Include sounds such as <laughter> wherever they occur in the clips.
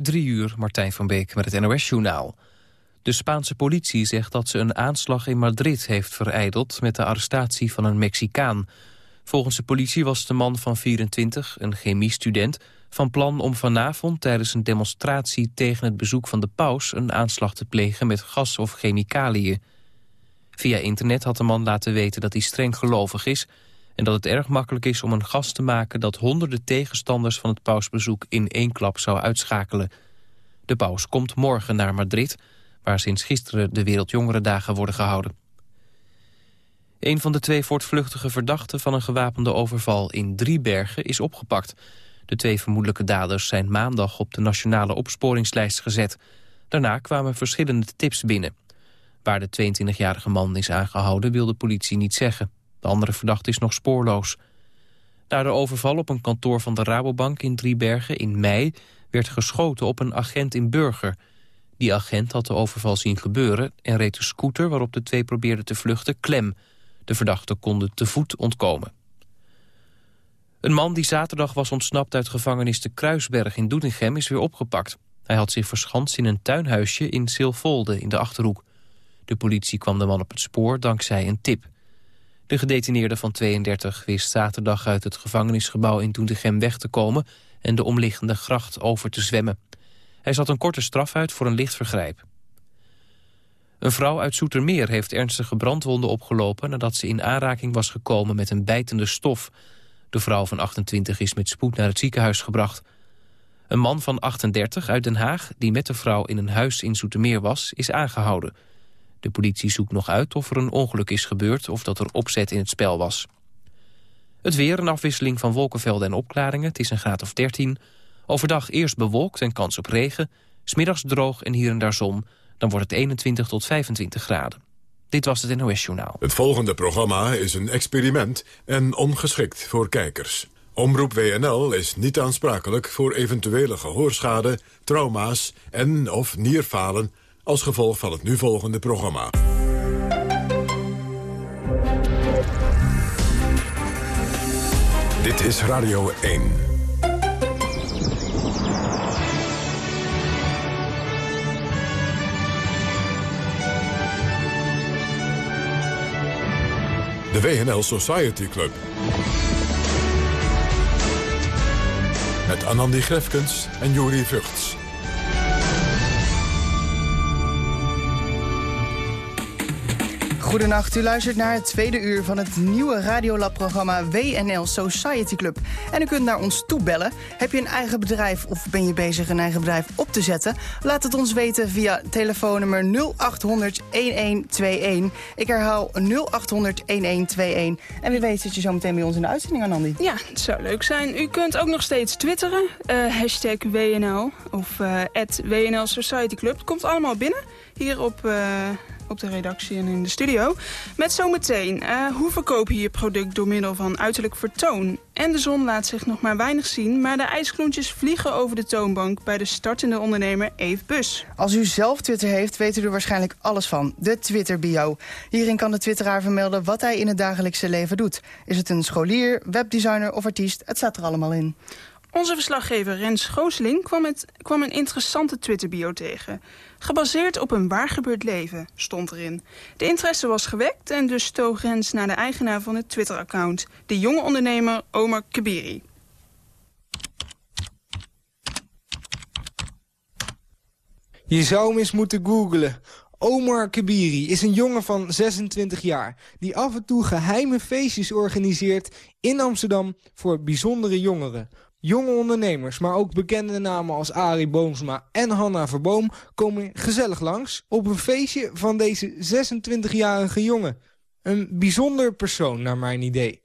Drie uur, Martijn van Beek met het NOS-journaal. De Spaanse politie zegt dat ze een aanslag in Madrid heeft vereideld... met de arrestatie van een Mexicaan. Volgens de politie was de man van 24, een chemiestudent... van plan om vanavond tijdens een demonstratie tegen het bezoek van de paus... een aanslag te plegen met gas of chemicaliën. Via internet had de man laten weten dat hij streng gelovig is... en dat het erg makkelijk is om een gas te maken... dat honderden tegenstanders van het pausbezoek in één klap zou uitschakelen. De paus komt morgen naar Madrid... waar sinds gisteren de Wereldjongerendagen worden gehouden. Een van de twee voortvluchtige verdachten van een gewapende overval in Driebergen is opgepakt. De twee vermoedelijke daders zijn maandag op de nationale opsporingslijst gezet. Daarna kwamen verschillende tips binnen. Waar de 22-jarige man is aangehouden wil de politie niet zeggen. De andere verdachte is nog spoorloos. Na de overval op een kantoor van de Rabobank in Driebergen in mei... werd geschoten op een agent in Burger. Die agent had de overval zien gebeuren... en reed de scooter waarop de twee probeerden te vluchten klem. De verdachten konden te voet ontkomen. Een man die zaterdag was ontsnapt uit gevangenis de Kruisberg in Doetinchem is weer opgepakt. Hij had zich verschanst in een tuinhuisje in Silvolde in de Achterhoek. De politie kwam de man op het spoor dankzij een tip. De gedetineerde van 32 wist zaterdag uit het gevangenisgebouw in Doetinchem weg te komen en de omliggende gracht over te zwemmen. Hij zat een korte straf uit voor een licht vergrijp. Een vrouw uit Soetermeer heeft ernstige brandwonden opgelopen... nadat ze in aanraking was gekomen met een bijtende stof. De vrouw van 28 is met spoed naar het ziekenhuis gebracht. Een man van 38 uit Den Haag, die met de vrouw in een huis in Soetermeer was... is aangehouden. De politie zoekt nog uit of er een ongeluk is gebeurd... of dat er opzet in het spel was. Het weer, een afwisseling van wolkenvelden en opklaringen. Het is een graad of 13. Overdag eerst bewolkt en kans op regen. Smiddags droog en hier en daar zon. Dan wordt het 21 tot 25 graden. Dit was het NOS Journaal. Het volgende programma is een experiment en ongeschikt voor kijkers. Omroep WNL is niet aansprakelijk voor eventuele gehoorschade, trauma's en of nierfalen als gevolg van het nu volgende programma. Dit is Radio 1. De WNL Society Club. Met Anandi Grefkens en Juri Vugts. Goedenacht, u luistert naar het tweede uur van het nieuwe Radiolab-programma WNL Society Club. En u kunt naar ons toebellen. Heb je een eigen bedrijf of ben je bezig een eigen bedrijf op te zetten? Laat het ons weten via telefoonnummer 0800 1121. Ik herhaal 0800 1121. En wie weet zit je zo meteen bij ons in de uitzending, Anandi. Ja, het zou leuk zijn. U kunt ook nog steeds twitteren. Uh, hashtag WNL of uh, WNL Society Club. Het komt allemaal binnen hier op... Uh, op de redactie en in de studio. Met zometeen, uh, hoe verkoop je je product door middel van uiterlijk vertoon? En de zon laat zich nog maar weinig zien, maar de ijsklontjes vliegen over de toonbank bij de startende ondernemer Eve Bus. Als u zelf Twitter heeft, weet u er waarschijnlijk alles van. De Twitter-bio. Hierin kan de twitteraar vermelden wat hij in het dagelijkse leven doet. Is het een scholier, webdesigner of artiest? Het staat er allemaal in. Onze verslaggever Rens Gooseling kwam, kwam een interessante Twitter-bio tegen. Gebaseerd op een waargebeurd leven, stond erin. De interesse was gewekt en dus toog Rens naar de eigenaar van het Twitter-account... de jonge ondernemer Omar Kabiri. Je zou hem eens moeten googlen. Omar Kabiri is een jongen van 26 jaar... die af en toe geheime feestjes organiseert in Amsterdam voor bijzondere jongeren... Jonge ondernemers, maar ook bekende namen als Arie Boomsma en Hanna Verboom... komen gezellig langs op een feestje van deze 26-jarige jongen. Een bijzonder persoon, naar mijn idee.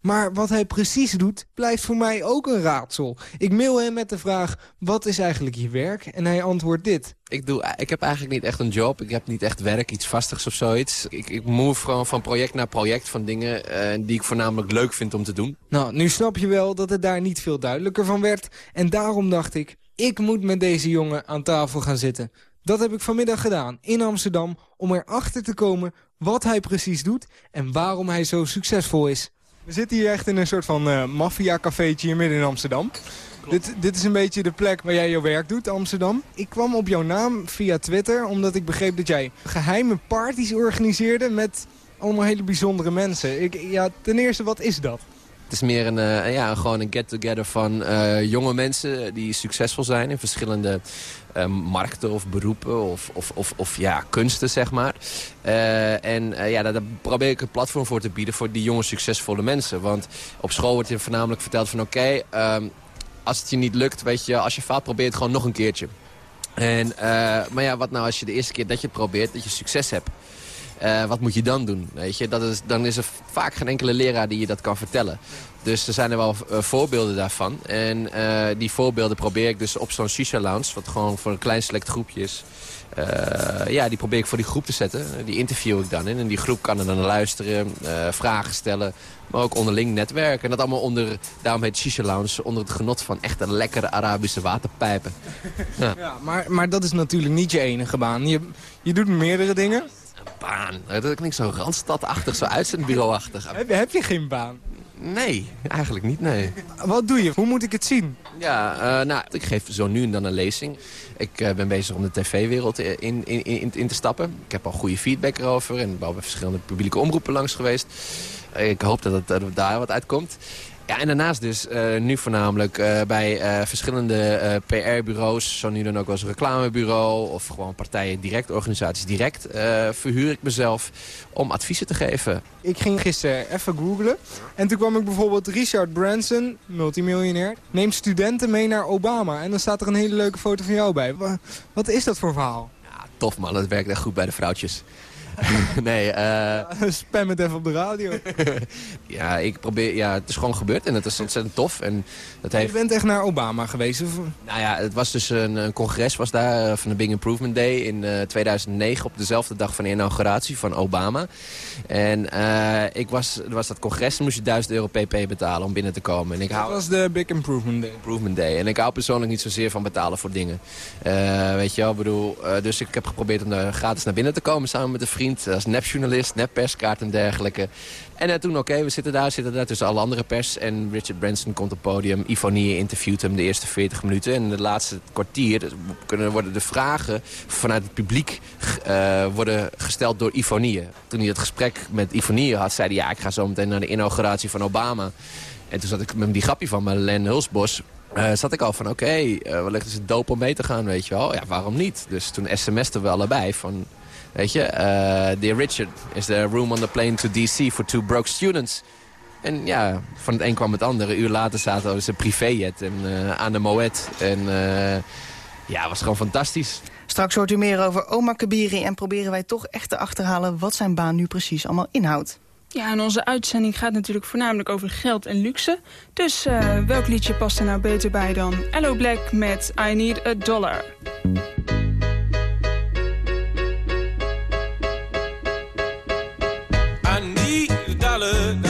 Maar wat hij precies doet, blijft voor mij ook een raadsel. Ik mail hem met de vraag, wat is eigenlijk je werk? En hij antwoordt dit. Ik, doe, ik heb eigenlijk niet echt een job. Ik heb niet echt werk, iets vastigs of zoiets. Ik, ik move gewoon van project naar project van dingen uh, die ik voornamelijk leuk vind om te doen. Nou, nu snap je wel dat het daar niet veel duidelijker van werd. En daarom dacht ik, ik moet met deze jongen aan tafel gaan zitten. Dat heb ik vanmiddag gedaan in Amsterdam om erachter te komen wat hij precies doet en waarom hij zo succesvol is. We zitten hier echt in een soort van uh, maffia-cafeetje hier midden in Amsterdam. Dit, dit is een beetje de plek waar jij jouw werk doet, Amsterdam. Ik kwam op jouw naam via Twitter omdat ik begreep dat jij geheime parties organiseerde met allemaal hele bijzondere mensen. Ik, ja, ten eerste, wat is dat? Het is meer een, uh, ja, gewoon een get-together van uh, jonge mensen die succesvol zijn in verschillende uh, markten of beroepen of, of, of, of, ja, kunsten, zeg maar. en ja, daar, probeer ik een platform voor te bieden voor die jonge succesvolle mensen. Want op school wordt je voornamelijk verteld van oké, ehm, als het je niet lukt, weet je, als je faalt, probeer het gewoon nog een keertje. En, maar ja, wat nou als je de eerste keer dat je probeert, dat je succes hebt. Uh, wat moet je dan doen? Weet je? Dat dan is er vaak geen enkele leraar die je dat kan vertellen. Dus er zijn er wel uh, voorbeelden daarvan. En uh, die voorbeelden probeer ik dus op zo'n shisha lounge... wat gewoon voor een klein select groepje is... ja, die probeer ik voor die groep te zetten. Die interview ik dan in. En die groep kan er dan luisteren, vragen stellen... maar ook onderling netwerken. En dat allemaal onder, daarom heet shisha lounge... onder het genot van echte lekkere Arabische waterpijpen. Ja, <laughs> ja maar, maar dat is natuurlijk niet je enige baan. Je, je doet meerdere dingen baan. Dat klinkt zo randstadachtig, zo uitzendbureauachtig. <laughs> Heb, heb je geen baan? Nee, eigenlijk niet, nee. Wat doe je? Hoe moet ik het zien? Ja, uh, nou, ik geef zo nu en dan een lezing. Ik uh, ben bezig om de tv-wereld in, in, in, in, te stappen. Ik heb al goede feedback erover en ben bij verschillende publieke omroepen langs geweest. Ik hoop dat, het, dat daar wat uitkomt. Ja, en daarnaast dus uh, nu voornamelijk uh, bij uh, verschillende PR-bureaus... zo nu dan ook als reclamebureau of gewoon partijen direct, organisaties direct... verhuur ik mezelf om adviezen te geven. Ik ging gisteren even googlen en toen kwam ik bijvoorbeeld Richard Branson, multimiljonair... neemt studenten mee naar Obama en dan staat er een hele leuke foto van jou bij. Wat is dat voor verhaal? Ja, tof man, dat werkt echt goed bij de vrouwtjes. <laughs> nee, uh... <laughs> Spam het even op de radio. <laughs> ja, ik probeer, ja, het is gewoon gebeurd en het is ontzettend tof. En dat heeft... Je bent echt naar Obama geweest? Of? Nou ja, het was dus een, een congres was daar eh, van de Big Improvement Day in uh, eh, 2009 op dezelfde dag van de inauguratie van Obama. En uh, ik was, er was dat congres en moest je 1000 euro pp betalen om binnen te komen. En ik hou... Dat was de Big Improvement Day. Improvement Day. En ik hou persoonlijk niet zozeer van betalen voor dingen. weet je wel, bedoel, dus ik heb geprobeerd om daar gratis naar binnen te komen samen met een vriend vriend als nepjournalist, nepperskaart en dergelijke. En uh, toen, oké, we zitten daar, zitten daar tussen alle andere pers. En Richard Branson komt op het podium. Ivonie interviewt hem de eerste 40 minuten. En de laatste kwartier kunnen, worden de vragen vanuit het publiek uh, worden gesteld door Ivonie. Toen hij het gesprek met Ivonie had, zei hij... ja, ik ga zo meteen naar de inauguratie van Obama. En toen zat ik met die grapje van Marlene Hulsbos... Uh, zat ik al van, oké, okay, wellicht is het dope om mee te gaan, weet je wel. Ja, waarom niet? Dus toen sms'ten we allebei van... Weet je, uh, dear Richard, is there room on the plane to DC for two broke students? En ja, van het een kwam het andere. Een uur later zaten we een privéjet en, uh, aan de Moet. En uh, ja, was gewoon fantastisch. Straks hoort u meer over Omar Kabiri en proberen wij toch echt te achterhalen wat zijn baan nu precies allemaal inhoudt. Ja, en onze uitzending gaat natuurlijk voornamelijk over geld en luxe. Dus uh, welk liedje past er nou beter bij dan Hello Black met I Need a Dollar? look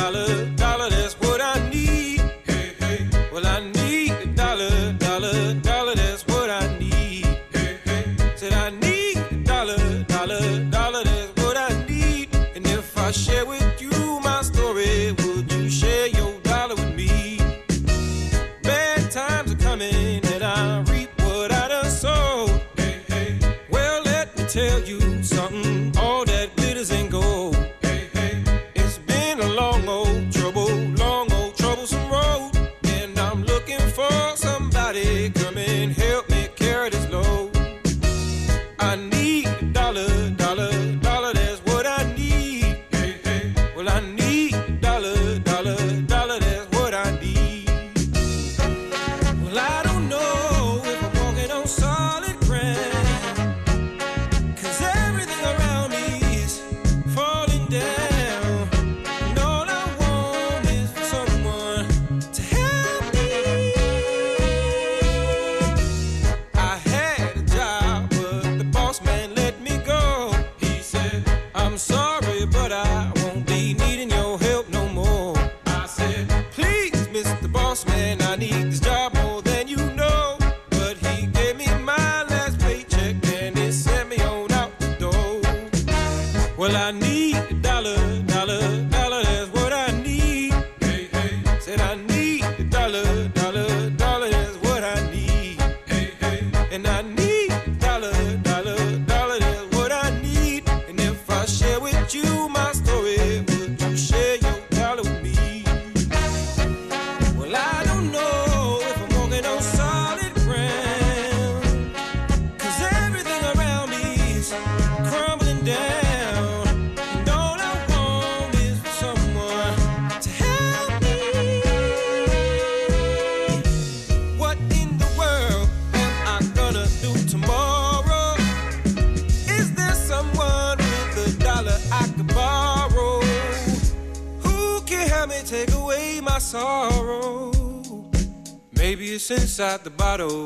inside the bottle.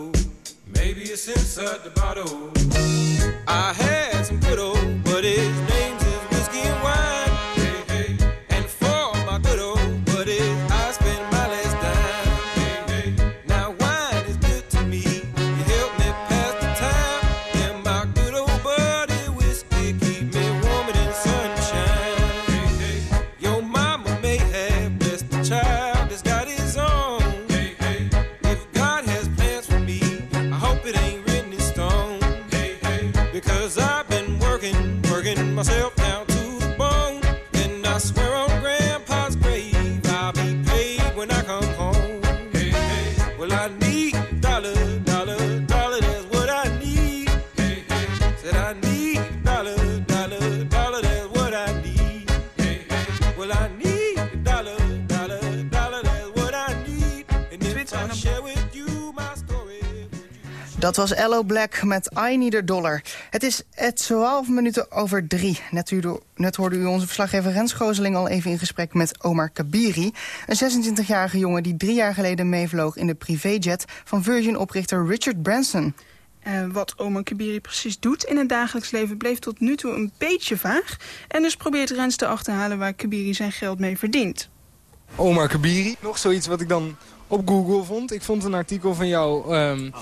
hope it ain't written in stone. Hey, hey. Because I've been working, working myself. Dat was Ello Black met I Need a Dollar. Het is 12 minuten over drie. Net, u, net hoorde u onze verslaggever Rens Gooseling al even in gesprek met Omar Kabiri. Een 26-jarige jongen die drie jaar geleden meevloog in de privéjet van Virgin-oprichter Richard Branson. Uh, wat Omar Kabiri precies doet in het dagelijks leven bleef tot nu toe een beetje vaag. En dus probeert Rens te achterhalen waar Kabiri zijn geld mee verdient. Omar Kabiri, nog zoiets wat ik dan op Google vond. Ik vond een artikel van jou... Um,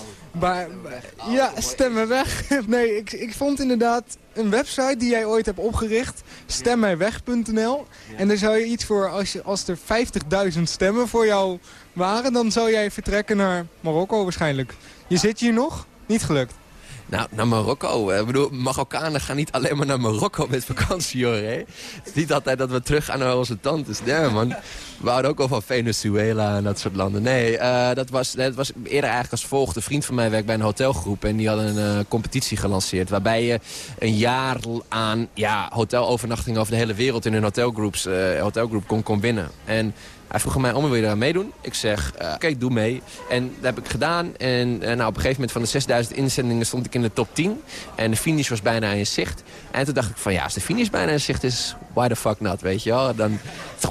ja, stemmen weg. <laughs> nee, ik, ik vond inderdaad een website die jij ooit hebt opgericht. Stemmijweg.nl. En daar zou je iets voor, als, je, als er 50.000 stemmen voor jou waren... dan zou jij vertrekken naar Marokko waarschijnlijk. Je zit hier nog? Niet gelukt. Nou, naar Marokko. Ik bedoel, Marokkanen gaan niet alleen maar naar Marokko met vakantie, hoor. Hè? Het is niet altijd dat we terug gaan naar onze tantes. Nee, man. We houden ook al van Venezuela en dat soort landen. Nee, uh, dat, was, dat was eerder eigenlijk als volgt. Een vriend van mij werkt bij een hotelgroep en die hadden een uh, competitie gelanceerd. Waarbij je een jaar aan ja, hotelovernachtingen over de hele wereld in een hotelgroeps, uh, hotelgroep kon, kon winnen. En hij vroeg mij om, wil je daar meedoen? Ik zeg, uh, oké, doe mee. En dat heb ik gedaan. En uh, nou, op een gegeven moment van de 6000 inzendingen stond ik in de top 10. En de finish was bijna in zicht. En toen dacht ik van, ja, als de finish bijna in zicht is, why the fuck not, weet je wel? Dan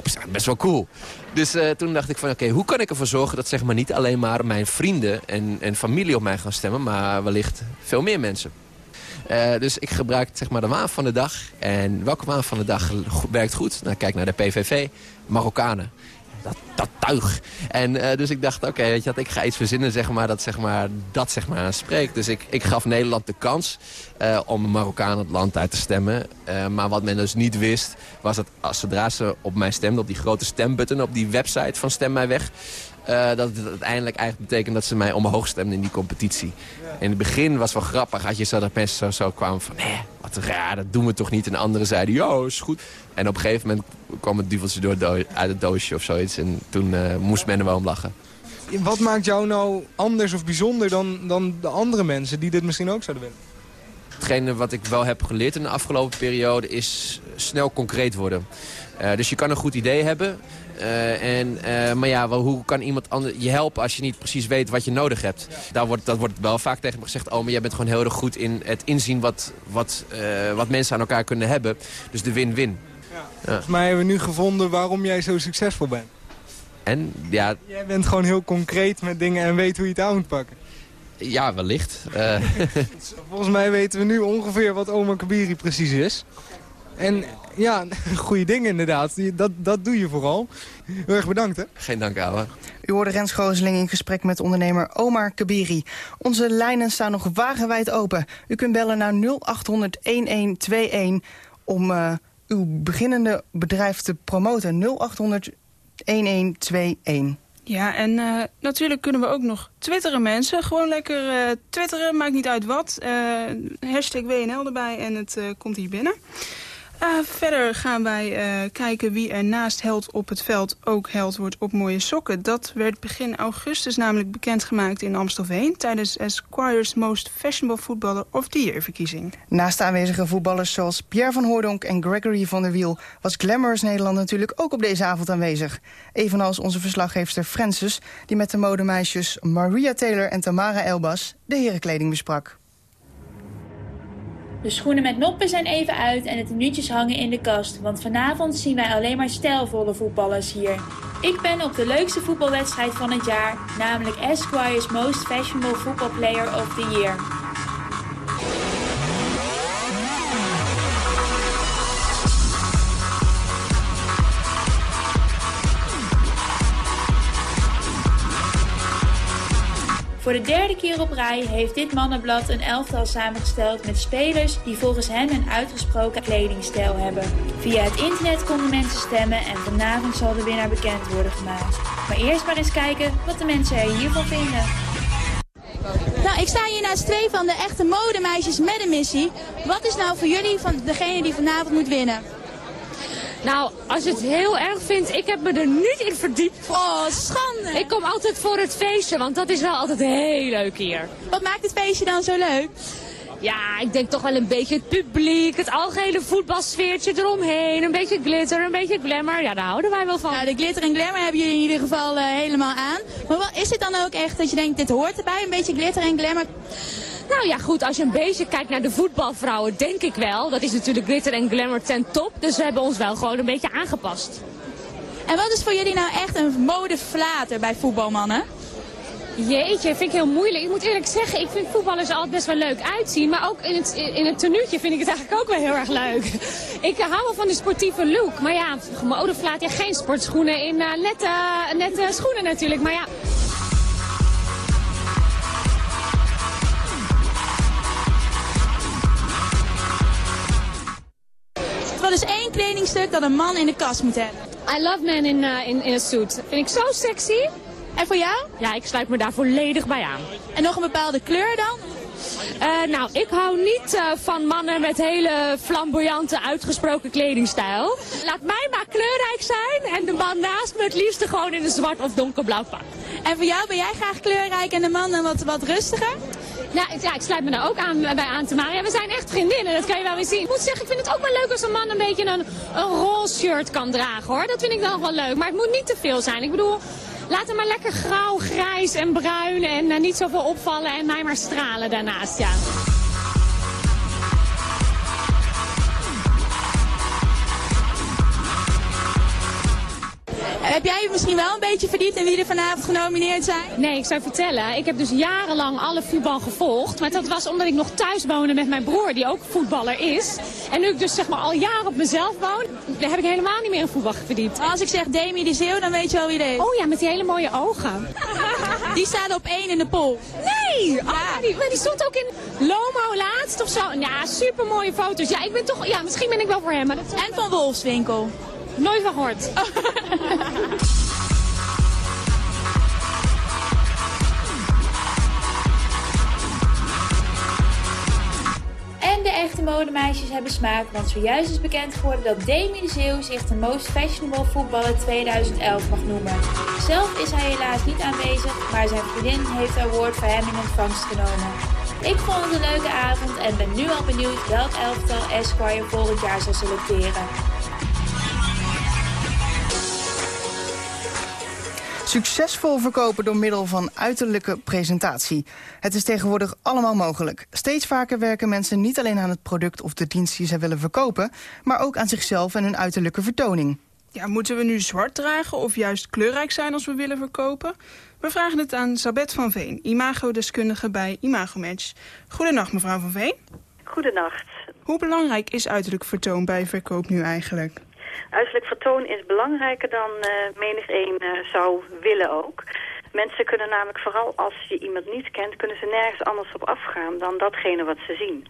is het best wel cool. Dus uh, toen dacht ik van, oké, hoe kan ik ervoor zorgen dat zeg maar niet alleen maar mijn vrienden en, en familie op mij gaan stemmen, maar wellicht veel meer mensen. Dus ik gebruik zeg maar de waan van de dag. En welke waan van de dag werkt goed? Nou, kijk naar de PVV, Marokkanen dat, dat tuig. En uh, dus ik dacht, oké, weet je wat, ik ga iets verzinnen zeg maar, dat, zeg maar, dat zeg maar spreekt. Dus ik, ik gaf Nederland de kans uh, om Marokkaan het land uit te stemmen. Uh, maar wat men dus niet wist, was dat als zodra ze op mij stemden, op die grote stembutton, op die website van Stem Mij Weg... Uh, dat het uiteindelijk eigenlijk betekent dat ze mij omhoog stemden in die competitie. In het begin was het wel grappig. Had je zo dat mensen zo, zo kwamen van... Nee, wat raar, dat doen we toch niet. En anderen zeiden, ja, is goed. En op een gegeven moment kwam het duveltje door uit het doosje of zoiets. En toen uh, moest men er wel om lachen. Wat maakt jou nou anders of bijzonder dan, dan de andere mensen die dit misschien ook zouden willen? Hetgene wat ik wel heb geleerd in de afgelopen periode is snel concreet worden. Uh, dus je kan een goed idee hebben. Uh, en, uh, maar ja, wel, hoe kan iemand anders je helpen als je niet precies weet wat je nodig hebt? Daar wordt, dat wordt wel vaak tegen me gezegd. Oh, maar jij bent gewoon heel erg goed in het inzien wat, wat, uh, wat mensen aan elkaar kunnen hebben. Dus de win-win. Ja. Volgens mij hebben we nu gevonden waarom jij zo succesvol bent. En, ja... Jij bent gewoon heel concreet met dingen en weet hoe je het aan moet pakken. Ja, wellicht. <laughs> Volgens mij weten we nu ongeveer wat Omar Kabiri precies is. En ja, <laughs> goede dingen inderdaad. Dat, dat doe je vooral. Heel erg bedankt, hè? Geen dank, ouwe. U hoorde Rens Gooseling in gesprek met ondernemer Omar Kabiri. Onze lijnen staan nog wagenwijd open. U kunt bellen naar 0800-1121 om uh, uw beginnende bedrijf te promoten. 0800-1121. Ja, en uh, natuurlijk kunnen we ook nog twitteren mensen. Gewoon lekker uh, twitteren, maakt niet uit wat. Uh, hashtag WNL erbij en het komt hier binnen. Uh, verder gaan wij uh, kijken wie er naast held op het veld ook held wordt op mooie sokken. Dat werd begin augustus namelijk bekendgemaakt in Amstelveen... tijdens Esquire's Most Fashionable Footballer of the Year verkiezing. Naast aanwezige voetballers zoals Pierre van Hoordonk en Gregory van der Wiel... was Glamorous Nederland natuurlijk ook op deze avond aanwezig. Evenals onze verslaggeefster Francis... die met de modemeisjes Maria Taylor en Tamara Elbas de herenkleding besprak. De schoenen met noppen zijn even uit en de tenuutjes hangen in de kast. Want vanavond zien wij alleen maar stijlvolle voetballers hier. Ik ben op de leukste voetbalwedstrijd van het jaar, namelijk Esquire's Most Fashionable Football Player of the Year. Voor de derde keer op rij heeft dit mannenblad een elftal samengesteld met spelers die volgens hen een uitgesproken kledingstijl hebben. Via het internet konden mensen stemmen en vanavond zal de winnaar bekend worden gemaakt. Maar eerst maar eens kijken wat de mensen er hiervan vinden. Nou, ik sta hier naast twee van de echte modemeisjes met een missie. Wat is nou voor jullie van degene die vanavond moet winnen? Nou, als je het heel erg vindt, ik heb me er niet in verdiept. Oh, schande. Ik kom altijd voor het feestje, want dat is wel altijd heel leuk hier. Wat maakt het feestje dan zo leuk? Ja, ik denk toch wel een beetje het publiek, het algehele voetbalsfeertje eromheen. Een beetje glitter, een beetje glamour. Ja, daar houden wij wel van. Nou, de glitter en glamour hebben jullie in ieder geval uh, helemaal aan. Maar wat, is het dan ook echt dat je denkt, dit hoort erbij, een beetje glitter en glamour? Nou ja, goed, als je een beetje kijkt naar de voetbalvrouwen, denk ik wel. Dat is natuurlijk glitter en glamour ten top. Dus we hebben ons wel gewoon een beetje aangepast. En wat is voor jullie nou echt een modeflater bij voetbalmannen? Jeetje, vind ik heel moeilijk. Ik moet eerlijk zeggen, ik vind voetballers altijd best wel leuk uitzien. Maar ook in het, in het tenuutje vind ik het eigenlijk ook wel heel erg leuk. Ik hou wel van de sportieve look. Maar ja, modeflaat, ja, geen sportschoenen in uh, nette, nette schoenen natuurlijk. Maar ja... kledingstuk dat een man in de kast moet hebben? I love men in, uh, in, in a suit. Vind ik zo sexy. En voor jou? Ja, ik sluit me daar volledig bij aan. En nog een bepaalde kleur dan? Uh, nou, ik hou niet uh, van mannen met hele flamboyante, uitgesproken kledingstijl. Laat mij maar kleurrijk zijn en de man naast me het liefste gewoon in een zwart of donkerblauw pak. En voor jou ben jij graag kleurrijk en de man dan wat, wat rustiger? Ja, ja, ik sluit me daar ook aan, bij aan te maken. We zijn echt vriendinnen, dat kan je wel weer zien. Ik moet zeggen, ik vind het ook wel leuk als een man een beetje een, een shirt kan dragen, hoor. Dat vind ik dan wel leuk, maar het moet niet te veel zijn. Ik bedoel, laat hem maar lekker grauw, grijs en bruin en uh, niet zoveel opvallen en mij maar stralen daarnaast, ja. Heb jij je misschien wel een beetje verdiept in wie er vanavond genomineerd zijn? Nee, ik zou vertellen. Ik heb dus jarenlang alle voetbal gevolgd. Maar dat was omdat ik nog thuis woonde met mijn broer, die ook voetballer is. En nu ik dus zeg maar al jaren op mezelf woon, heb ik helemaal niet meer in voetbal verdiept. Als ik zeg Demi de Zeeuw, dan weet je wel wie dit is. Oh ja, met die hele mooie ogen. <laughs> die staat op één in de poll. Nee! Ja. Oh, die, die, stond ook in Lomo laatst of zo. Ja, super mooie foto's. Ja, ik ben toch, ja, misschien ben ik wel voor hem. Maar dat En van Wolfswinkel. Nooit van gehoord. En de echte modemeisjes hebben smaak, want zojuist is bekend geworden dat Demi de Zeeuw zich de Most Fashionable Voetballer 2011 mag noemen. Zelf is hij helaas niet aanwezig, maar zijn vriendin heeft het award voor hem in ontvangst genomen. Ik vond het een leuke avond en ben nu al benieuwd welk elftal Esquire volgend jaar zal selecteren. Succesvol verkopen door middel van uiterlijke presentatie. Het is tegenwoordig allemaal mogelijk. Steeds vaker werken mensen niet alleen aan het product of de dienst die zij willen verkopen... maar ook aan zichzelf en hun uiterlijke vertoning. Ja, moeten we nu zwart dragen of juist kleurrijk zijn als we willen verkopen? We vragen het aan Sabet van Veen, imagodeskundige bij Imagomatch. Goedenacht mevrouw van Veen. Goedenacht. Hoe belangrijk is uiterlijk vertoon bij verkoop nu eigenlijk? Uiterlijk vertoon is belangrijker dan uh, menig een uh, zou willen ook. Mensen kunnen namelijk vooral als je iemand niet kent... kunnen ze nergens anders op afgaan dan datgene wat ze zien.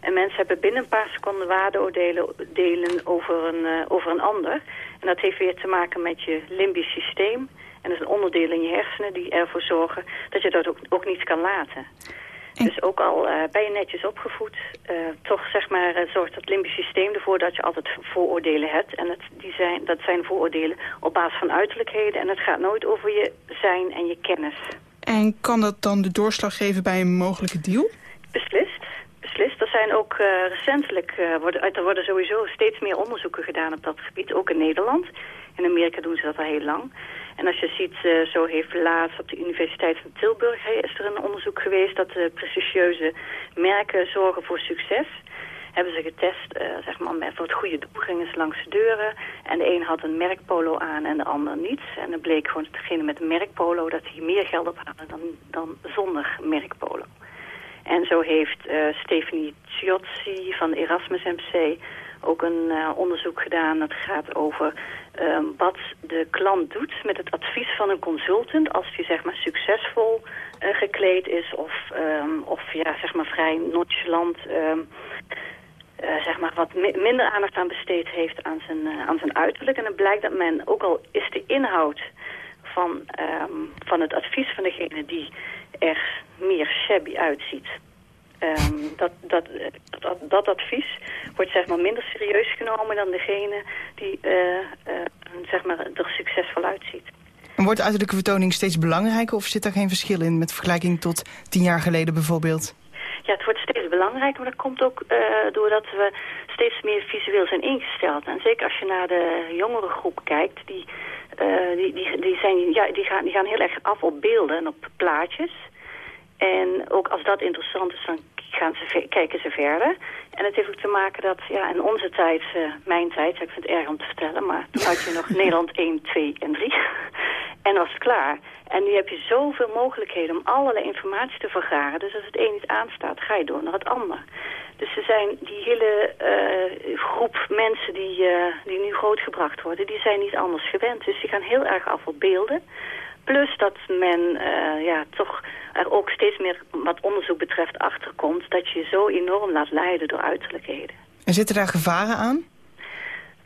En mensen hebben binnen een paar seconden waardeoordelen delen over, een, uh, over een ander. En dat heeft weer te maken met je limbisch systeem En dat is een onderdeel in je hersenen die ervoor zorgen dat je dat ook, ook niet kan laten. Dus ook al uh, ben je netjes opgevoed, uh, toch zeg maar uh, zorgt het limbisch systeem ervoor dat je altijd vooroordelen hebt. En het, die zijn, dat zijn vooroordelen op basis van uiterlijkheden en het gaat nooit over je zijn en je kennis. En kan dat dan de doorslag geven bij een mogelijke deal? Beslist. Beslist. Er zijn ook recentelijk, worden, er worden sowieso steeds meer onderzoeken gedaan op dat gebied, ook in Nederland. In Amerika doen ze dat al heel lang. En als je ziet, uh, zo heeft laatst op de Universiteit van Tilburg is er een onderzoek geweest dat de prestigieuze merken zorgen voor succes. Hebben ze getest, uh, zeg maar, met voor het goede doel gingen ze langs de deuren. En de een had een merkpolo aan en de ander niet. En dan bleek gewoon degene met een merkpolo dat hij meer geld ophaalde dan, dan zonder merkpolo. En zo heeft uh, Stephanie Ciozzi van Erasmus MC ook een uh, onderzoek gedaan. Dat gaat over um, wat de klant doet met het advies van een consultant... als die zeg maar succesvol uh, gekleed is of, um, of ja, zeg maar vrij nonchalant... Um, zeg maar wat mi minder aandacht aan besteed heeft aan zijn, aan zijn uiterlijk. En dan blijkt dat men, ook al is de inhoud van, van het advies van degene die er meer shabby uitziet... Um, dat, dat, dat, dat, advies wordt zeg maar minder serieus genomen dan degene die uh, uh, zeg maar er succesvol uitziet. En wordt de uiterlijke vertoning steeds belangrijker of zit daar geen verschil in met vergelijking tot tien jaar geleden bijvoorbeeld? Ja, het wordt steeds belangrijker, maar dat komt ook uh, doordat we steeds meer visueel zijn ingesteld. En zeker als je naar de jongere groep kijkt, die, die, die, die, zijn, ja, die, gaan, die gaan heel erg af op beelden en op plaatjes. En ook als dat interessant is, dan gaan ze, kijken ze verder. En het heeft ook te maken dat ja, in onze tijd, uh, mijn tijd, ik vind het erg om te vertellen, maar toen had je nog <laughs> Nederland 1, 2 en 3. <laughs> en was het klaar. En nu heb je zoveel mogelijkheden om allerlei informatie te vergaren. Dus als het een niet aanstaat, ga je door naar het ander. Dus er zijn die hele uh, groep mensen die, uh, die nu grootgebracht worden, die zijn niet anders gewend. Dus die gaan heel erg af op beelden. Plus dat men uh, ja, toch er ook steeds meer wat onderzoek betreft achterkomt... dat je zo enorm laat leiden door uiterlijkheden. En zitten daar gevaren aan?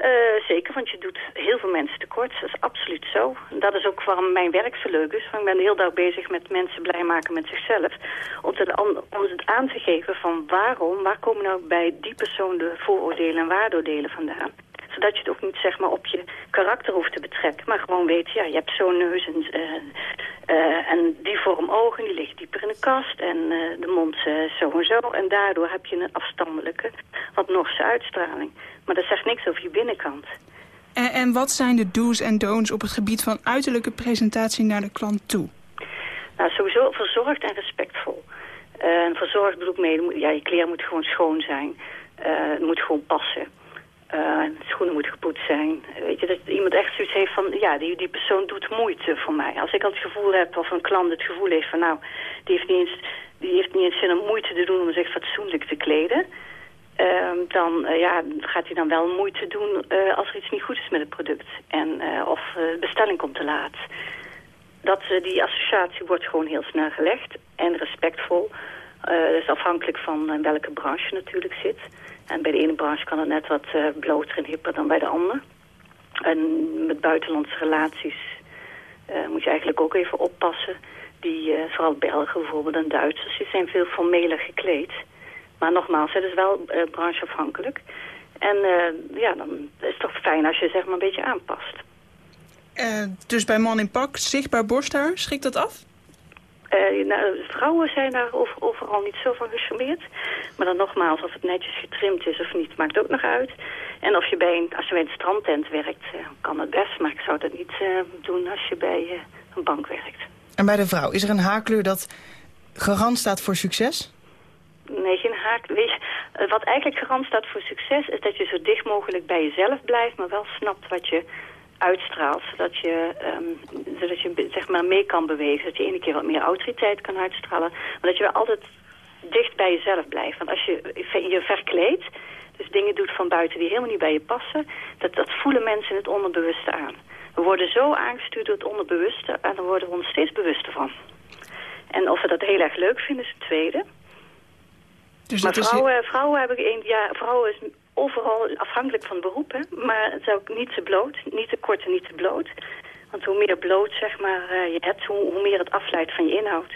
Uh, zeker, want je doet heel veel mensen tekort. Dat is absoluut zo. Dat is ook waarom mijn werk zo leuk is. Want ik ben heel dag bezig met mensen blij maken met zichzelf. Om, te, om, om het aan te geven van waarom, waar komen nou bij die persoon de vooroordelen en waardoordelen vandaan zodat je het ook niet zeg maar, op je karakter hoeft te betrekken. Maar gewoon weet, ja, je hebt zo'n neus en, uh, uh, en die vorm ogen, die ligt dieper in de kast. En uh, de mond zo en zo. En daardoor heb je een afstandelijke, wat Norse uitstraling. Maar dat zegt niks over je binnenkant. En, en wat zijn de do's en don'ts op het gebied van uiterlijke presentatie naar de klant toe? Nou, sowieso verzorgd en respectvol. Verzorgd bedoel ik mee, ja, je kleren moet gewoon schoon zijn. Het moet gewoon passen. Uh, schoenen moeten gepoetst zijn. Weet je, dat iemand echt zoiets heeft van... ja, die, die persoon doet moeite voor mij. Als ik al het gevoel heb, of een klant het gevoel heeft van... nou, die heeft niet eens, die heeft niet eens zin om moeite te doen om zich fatsoenlijk te kleden... Uh, dan uh, ja, gaat hij dan wel moeite doen uh, als er iets niet goed is met het product. En, of de bestelling komt te laat. Dat, die associatie wordt gewoon heel snel gelegd. En respectvol. dat is afhankelijk van welke branche natuurlijk zit. En bij de ene branche kan het net wat uh, bloter en hipper dan bij de andere. En met buitenlandse relaties uh, moet je eigenlijk ook even oppassen. Die, uh, vooral Belgen bijvoorbeeld en Duitsers, die zijn veel formeler gekleed. Maar nogmaals, het is wel brancheafhankelijk. En ja, dan is het toch fijn als je zeg maar een beetje aanpast. dus bij man in pak, zichtbaar borsthaar, schrikt dat af? Uh, nou, vrouwen zijn daar over, overal niet zo van gecharmeerd. Maar dan nogmaals, of het netjes getrimd is of niet, maakt ook nog uit. En of je bij een, als je bij een strandtent werkt, uh, kan het best. Maar ik zou dat niet uh, doen als je bij een bank werkt. En bij de vrouw, is er een haarkleur dat garant staat voor succes? Nee, geen haak. Weet je, wat eigenlijk garant staat voor succes is dat je zo dicht mogelijk bij jezelf blijft, maar wel snapt wat je uitstraalt. Zodat je, um, zodat je zeg maar mee kan bewegen. Dat je ene keer wat meer autoriteit kan uitstralen. Maar dat je wel altijd dicht bij jezelf blijft. Want als je je verkleedt, dus dingen doet van buiten die helemaal niet bij je passen... dat, dat voelen mensen in het onderbewuste aan. We worden zo aangestuurd door het onderbewuste... en dan worden we ons steeds bewuster van. En of we dat heel erg leuk vinden is het tweede. Dus maar vrouwen, is... vrouwen hebben een, ja, vrouwen is overal afhankelijk van beroep. Maar het is ook niet te bloot, niet te kort en niet te bloot. Want hoe meer bloot zeg maar, uh, je hebt, hoe, meer het afleidt van je inhoud.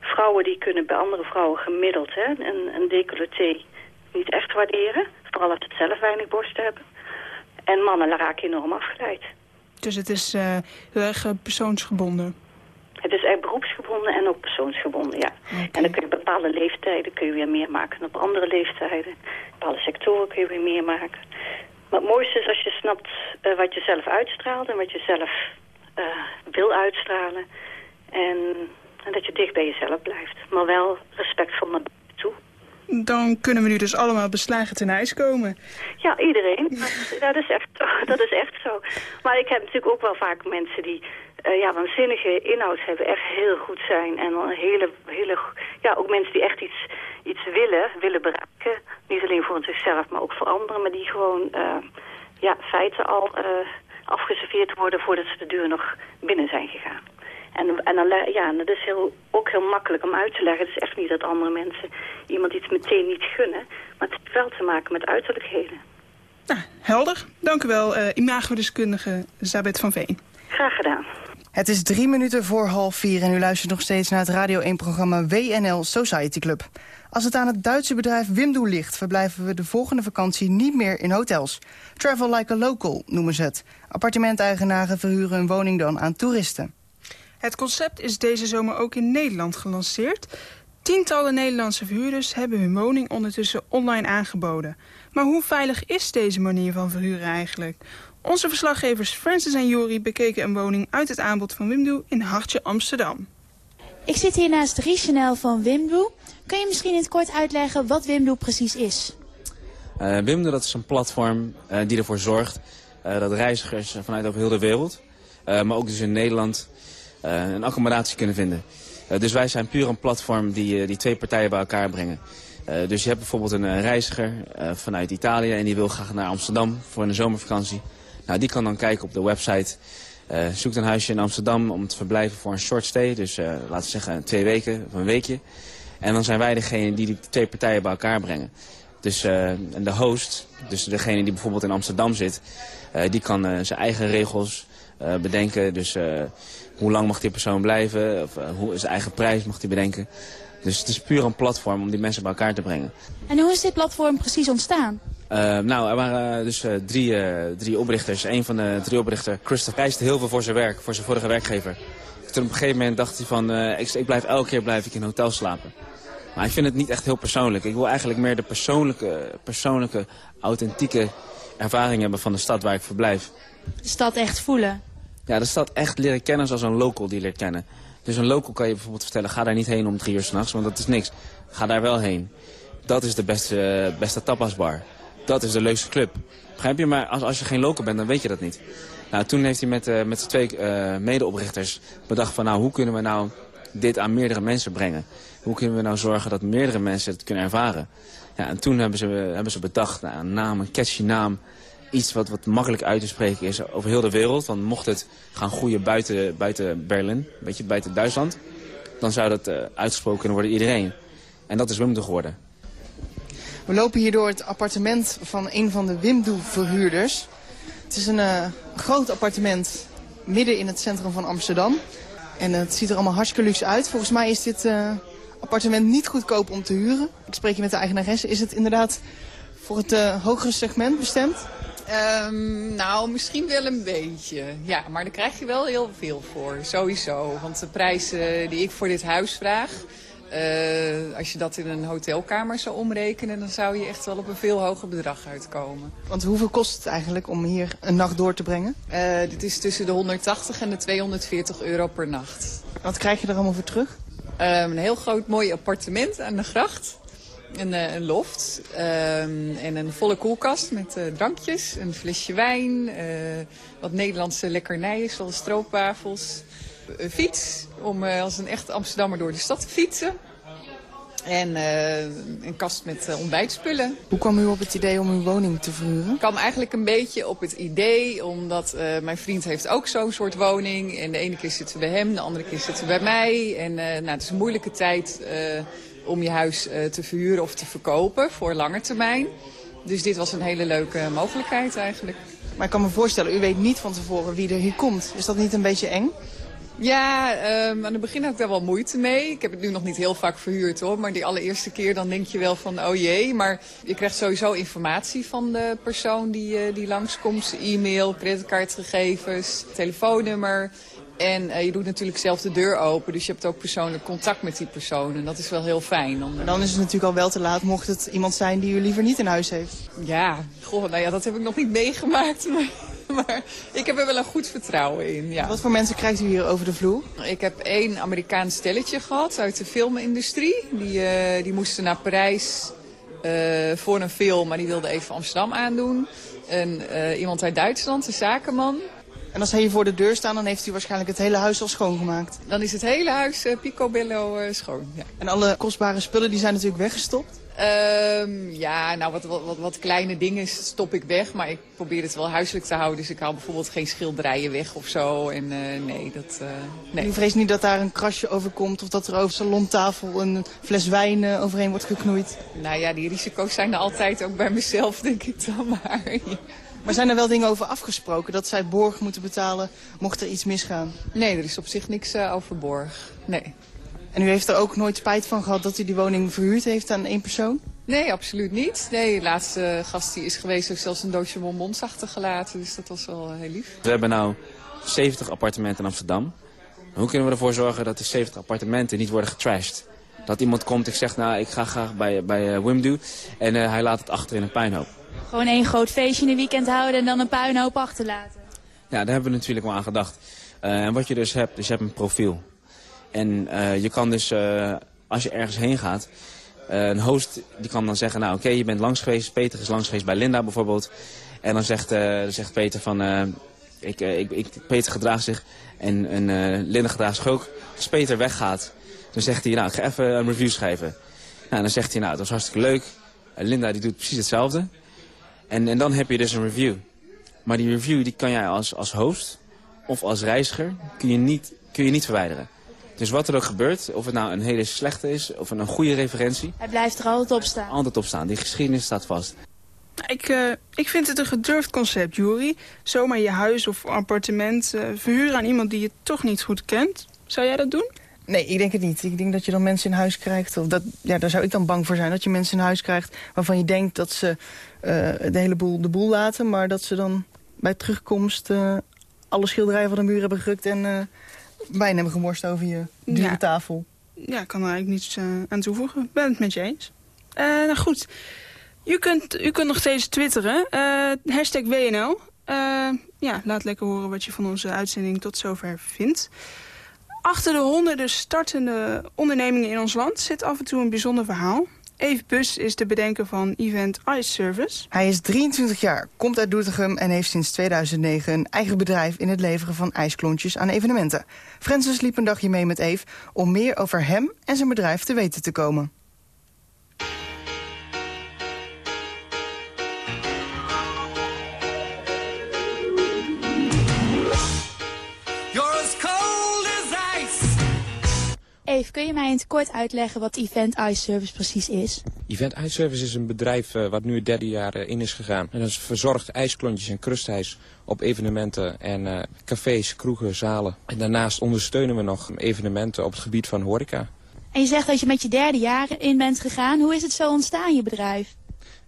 Vrouwen die kunnen bij andere vrouwen gemiddeld hè, een, een decolleté niet echt waarderen. Vooral als ze zelf weinig borsten hebben. En mannen raken enorm afgeleid. Dus het is uh, heel erg persoonsgebonden? Het is echt beroepsgebonden en ook persoonsgebonden, ja. En dan kun je bepaalde leeftijden kun je weer meer maken dan op andere leeftijden. Bepaalde sectoren kun je weer meer maken. Maar het mooiste is als je snapt uh, wat je zelf uitstraalt en wat je zelf uh, wil uitstralen. En, en, dat je dicht bij jezelf blijft. Maar wel respectvol naar toe. Dan kunnen we nu dus allemaal beslagen ten ijs komen. Ja, iedereen. dat, is echt zo. <laughs> dat is echt zo. Maar ik heb natuurlijk ook wel vaak mensen die uh, ja, waanzinnige inhoud hebben, echt heel goed zijn. En dan hele, hele, ja, ook mensen die echt iets, iets willen, willen bereiken. Niet alleen voor zichzelf, maar ook voor anderen. Maar die gewoon, uh, ja, feiten al uh, afgeserveerd worden voordat ze de deur nog binnen zijn gegaan. En, en dan, ja, dat is heel, ook heel makkelijk om uit te leggen. Het is echt niet dat andere mensen iemand iets meteen niet gunnen. Maar het heeft wel te maken met uiterlijkheden. Nou, helder. Dank u wel, imagodeskundige Zabet van Veen. Graag gedaan. Het is drie minuten voor half vier en u luistert nog steeds naar het Radio 1-programma WNL Society Club. Als het aan het Duitse bedrijf Wimdu ligt, verblijven we de volgende vakantie niet meer in hotels. Travel like a local noemen ze het. Appartementeigenaren verhuren hun woning dan aan toeristen. Het concept is deze zomer ook in Nederland gelanceerd. Tientallen Nederlandse verhuurders hebben hun woning ondertussen online aangeboden. Maar hoe veilig is deze manier van verhuren eigenlijk? Onze verslaggevers Francis en Jori bekeken een woning uit het aanbod van Wimdu in Hartje Amsterdam. Ik zit hier naast Richanel van Wimdu. Kun je misschien in het kort uitleggen wat Wimdu precies is? Uh, Wimdu dat is een platform uh, die ervoor zorgt uh, dat reizigers vanuit over heel de wereld, maar ook dus in Nederland, een accommodatie kunnen vinden. dus wij zijn puur een platform die, die twee partijen bij elkaar brengen. dus je hebt bijvoorbeeld een reiziger vanuit Italië en die wil graag naar Amsterdam voor een zomervakantie. Nou, die kan dan kijken op de website. Uh, zoekt een huisje in Amsterdam om te verblijven voor een short stay. Dus uh, laten we zeggen twee weken of een weekje. En dan zijn wij degene die die twee partijen bij elkaar brengen. Dus uh, de host, dus degene die bijvoorbeeld in Amsterdam zit, die kan zijn eigen regels bedenken. Dus hoe lang mag die persoon blijven, of hoe zijn eigen prijs mag hij bedenken. Dus het is puur een platform om die mensen bij elkaar te brengen. En hoe is dit platform precies ontstaan? Uh, nou, er waren dus uh, drie, uh, drie oprichters. Een van de drie oprichters, Christophe, eiste heel veel voor zijn werk, voor zijn vorige werkgever. Toen op een gegeven moment dacht hij van, ik, ik, blijf elke keer blijf ik in een hotel slapen. Maar ik vind het niet echt heel persoonlijk. Ik wil eigenlijk meer de persoonlijke, persoonlijke authentieke ervaring hebben van de stad waar ik verblijf. De stad echt voelen? Ja, de stad echt leren kennen zoals een local die leert kennen. Dus een local kan je bijvoorbeeld vertellen, ga daar niet heen om drie uur s'nachts, want dat is niks. Ga daar wel heen. Dat is de beste, beste tapasbar dat is de leukste club. Begrijp je? Maar als, als je geen local bent, dan weet je dat niet. Nou, toen heeft hij met, uh, met zijn twee uh, medeoprichters bedacht van... nou, hoe kunnen we nou dit aan meerdere mensen brengen? Hoe kunnen we nou zorgen dat meerdere mensen het kunnen ervaren? Ja, en toen hebben ze, hebben ze bedacht, nou, een naam, een catchy naam... iets wat, wat makkelijk uit te spreken is over heel de wereld. Want mocht het gaan groeien buiten, buiten Berlin, een beetje buiten Duitsland... dan zou dat uh, uitgesproken kunnen worden iedereen. En dat is Wimbledon geworden. We lopen hier door het appartement van een van de Wimdu-verhuurders. Het is een uh, groot appartement midden in het centrum van Amsterdam. En het ziet er allemaal hartstikke luxe uit. Volgens mij is dit uh, appartement niet goedkoop om te huren. Ik spreek je met de eigenaresse. Is het inderdaad voor het hogere segment bestemd? Um, nou, misschien wel een beetje. Ja, maar daar krijg je wel heel veel voor, sowieso. Want de prijzen die ik voor dit huis vraag... Uh, als je dat in een hotelkamer zou omrekenen, dan zou je echt wel op een veel hoger bedrag uitkomen. Want hoeveel kost het eigenlijk om hier een nacht door te brengen? Uh, dit is tussen de 180 en de 240 euro per nacht. Wat krijg je er allemaal voor terug? Uh, een heel groot mooi appartement aan de gracht. Een, een loft en een volle koelkast met drankjes, een flesje wijn, wat Nederlandse lekkernijen zoals stroopwafels fiets om uh, als een echte Amsterdammer door de stad te fietsen. En uh, een kast met uh, ontbijtspullen. Hoe kwam u op het idee om uw woning te verhuren? Ik kwam eigenlijk een beetje op het idee, omdat uh, mijn vriend heeft ook zo'n soort woning. En de ene keer zitten we bij hem, de andere keer zitten we bij mij. En nou, het is een moeilijke tijd om je huis te verhuren of te verkopen voor lange termijn. Dus dit was een hele leuke mogelijkheid eigenlijk. Maar ik kan me voorstellen, u weet niet van tevoren wie er hier komt. Is dat niet een beetje eng? Ja, ehm, aan het begin had ik daar wel moeite mee. Ik heb het nu nog niet heel vaak verhuurd hoor. Maar die allereerste keer dan denk je wel van oh jee. Maar je krijgt sowieso informatie van de persoon die, eh, die langskomt. E-mail, creditcardgegevens, telefoonnummer. En eh, je doet natuurlijk zelf de deur open. Dus je hebt ook persoonlijk contact met die persoon. En dat is wel heel fijn. Dan, Maar dan is het natuurlijk al wel te laat mocht het iemand zijn die u liever niet in huis heeft. Ja, goh, nou ja, dat heb ik nog niet meegemaakt. <laughs> Maar, <laughs> maar ik heb er wel een goed vertrouwen in. Ja. Wat voor mensen krijgt u hier over de vloer? Ik heb één Amerikaans stelletje gehad uit de filmindustrie. Die, eh, die moesten naar Parijs eh, voor een film, maar die wilde even Amsterdam aandoen. En eh, iemand uit Duitsland, een zakenman. En als hij hier voor de deur staat, dan heeft u waarschijnlijk het hele huis al schoongemaakt. Dan is het hele huis eh, picobello schoon. Ja. En alle kostbare spullen die zijn natuurlijk weggestopt. Ehm, ja, nou wat, wat, wat, kleine dingen stop ik weg, maar ik probeer het wel huiselijk te houden. Dus ik haal bijvoorbeeld geen schilderijen weg of zo. En eh, nee, dat... eh, nee. U vreest niet dat daar een krasje over komt of dat er over salontafel een fles wijn eh, overheen wordt geknoeid. Nou ja, die risico's zijn er altijd ook bij mezelf, denk ik dan maar. <laughs> Maar zijn er wel dingen over afgesproken dat zij borg moeten betalen mocht er iets misgaan? Nee, er is op zich niks uh, overborg. Nee. En u heeft er ook nooit spijt van gehad dat u die woning verhuurd heeft aan één persoon? Nee, absoluut niet. Nee, de laatste gast die is geweest heeft zelfs een doosje bonbons achtergelaten. Dus dat was wel heel lief. We hebben nou 70 appartementen in Amsterdam. Hoe kunnen we ervoor zorgen dat die 70 appartementen niet worden getrashed? Dat iemand komt, ik zeg nou, ik ga graag bij, bij uh, Wimdu en uh, hij laat het achter in een puinhoop. Gewoon één groot feestje in een weekend houden en dan een puinhoop achterlaten. Ja, daar hebben we natuurlijk wel aan gedacht. Uh, en wat je dus hebt, is je hebt een profiel. En uh, je kan dus, uh, als je ergens heen gaat, een host die kan dan zeggen, nou oké, je bent langs geweest, Peter is langs geweest bij Linda bijvoorbeeld. En dan zegt, zegt Peter van, ik, ik, ik, Peter gedraagt zich en, en Linda gedraagt zich ook. Als Peter weggaat, dan zegt hij, nou ik ga even een review schrijven. Nou, dan zegt hij, nou dat was hartstikke leuk. Linda die doet precies hetzelfde. En, en dan heb je dus een review. Maar die review die kan jij als, als host of als reiziger kun je, niet, kun je niet verwijderen. Dus wat er ook gebeurt, of het nou een hele slechte is of een goede referentie. Hij blijft er altijd op staan. Altijd op staan. Die geschiedenis staat vast. Ik, uh, ik vind het een gedurfd concept, Jury. Zomaar je huis of appartement uh, verhuren aan iemand die je toch niet goed kent. Zou jij dat doen? Nee, ik denk het niet. Ik denk dat je dan mensen in huis krijgt. Of dat, ja, daar zou ik dan bang voor zijn. Dat je mensen in huis krijgt waarvan je denkt dat ze uh, de hele boel de boel laten. Maar dat ze dan bij terugkomst uh, alle schilderijen van de muur hebben gerukt. En uh, wijn hebben gemorst over je dure Ja. tafel. Ja, ik kan er eigenlijk niets uh, aan toevoegen. Ik ben het met je eens. Uh, nou goed, u kunt, u kunt nog steeds twitteren. Uh, hashtag WNL. ja, laat lekker horen wat je van onze uitzending tot zover vindt. Achter de honderden startende ondernemingen in ons land zit af en toe een bijzonder verhaal. Eve Bus is de bedenker van Event Ice Service. Hij is 23 jaar, komt uit Doetinchem en heeft sinds 2009 een eigen bedrijf in het leveren van ijsklontjes aan evenementen. Francis liep een dagje mee met Eve om meer over hem en zijn bedrijf te weten te komen. Eve, kun je mij in het kort uitleggen wat Event Ice Service precies is? Event Ice Service is een bedrijf uh, wat nu het derde jaar uh, in is gegaan. En dat verzorgt ijsklontjes en krustijs op evenementen en uh, cafés, kroegen, zalen. En daarnaast ondersteunen we nog evenementen op het gebied van horeca. En je zegt dat je met je derde jaar in bent gegaan. Hoe is het zo ontstaan, je bedrijf?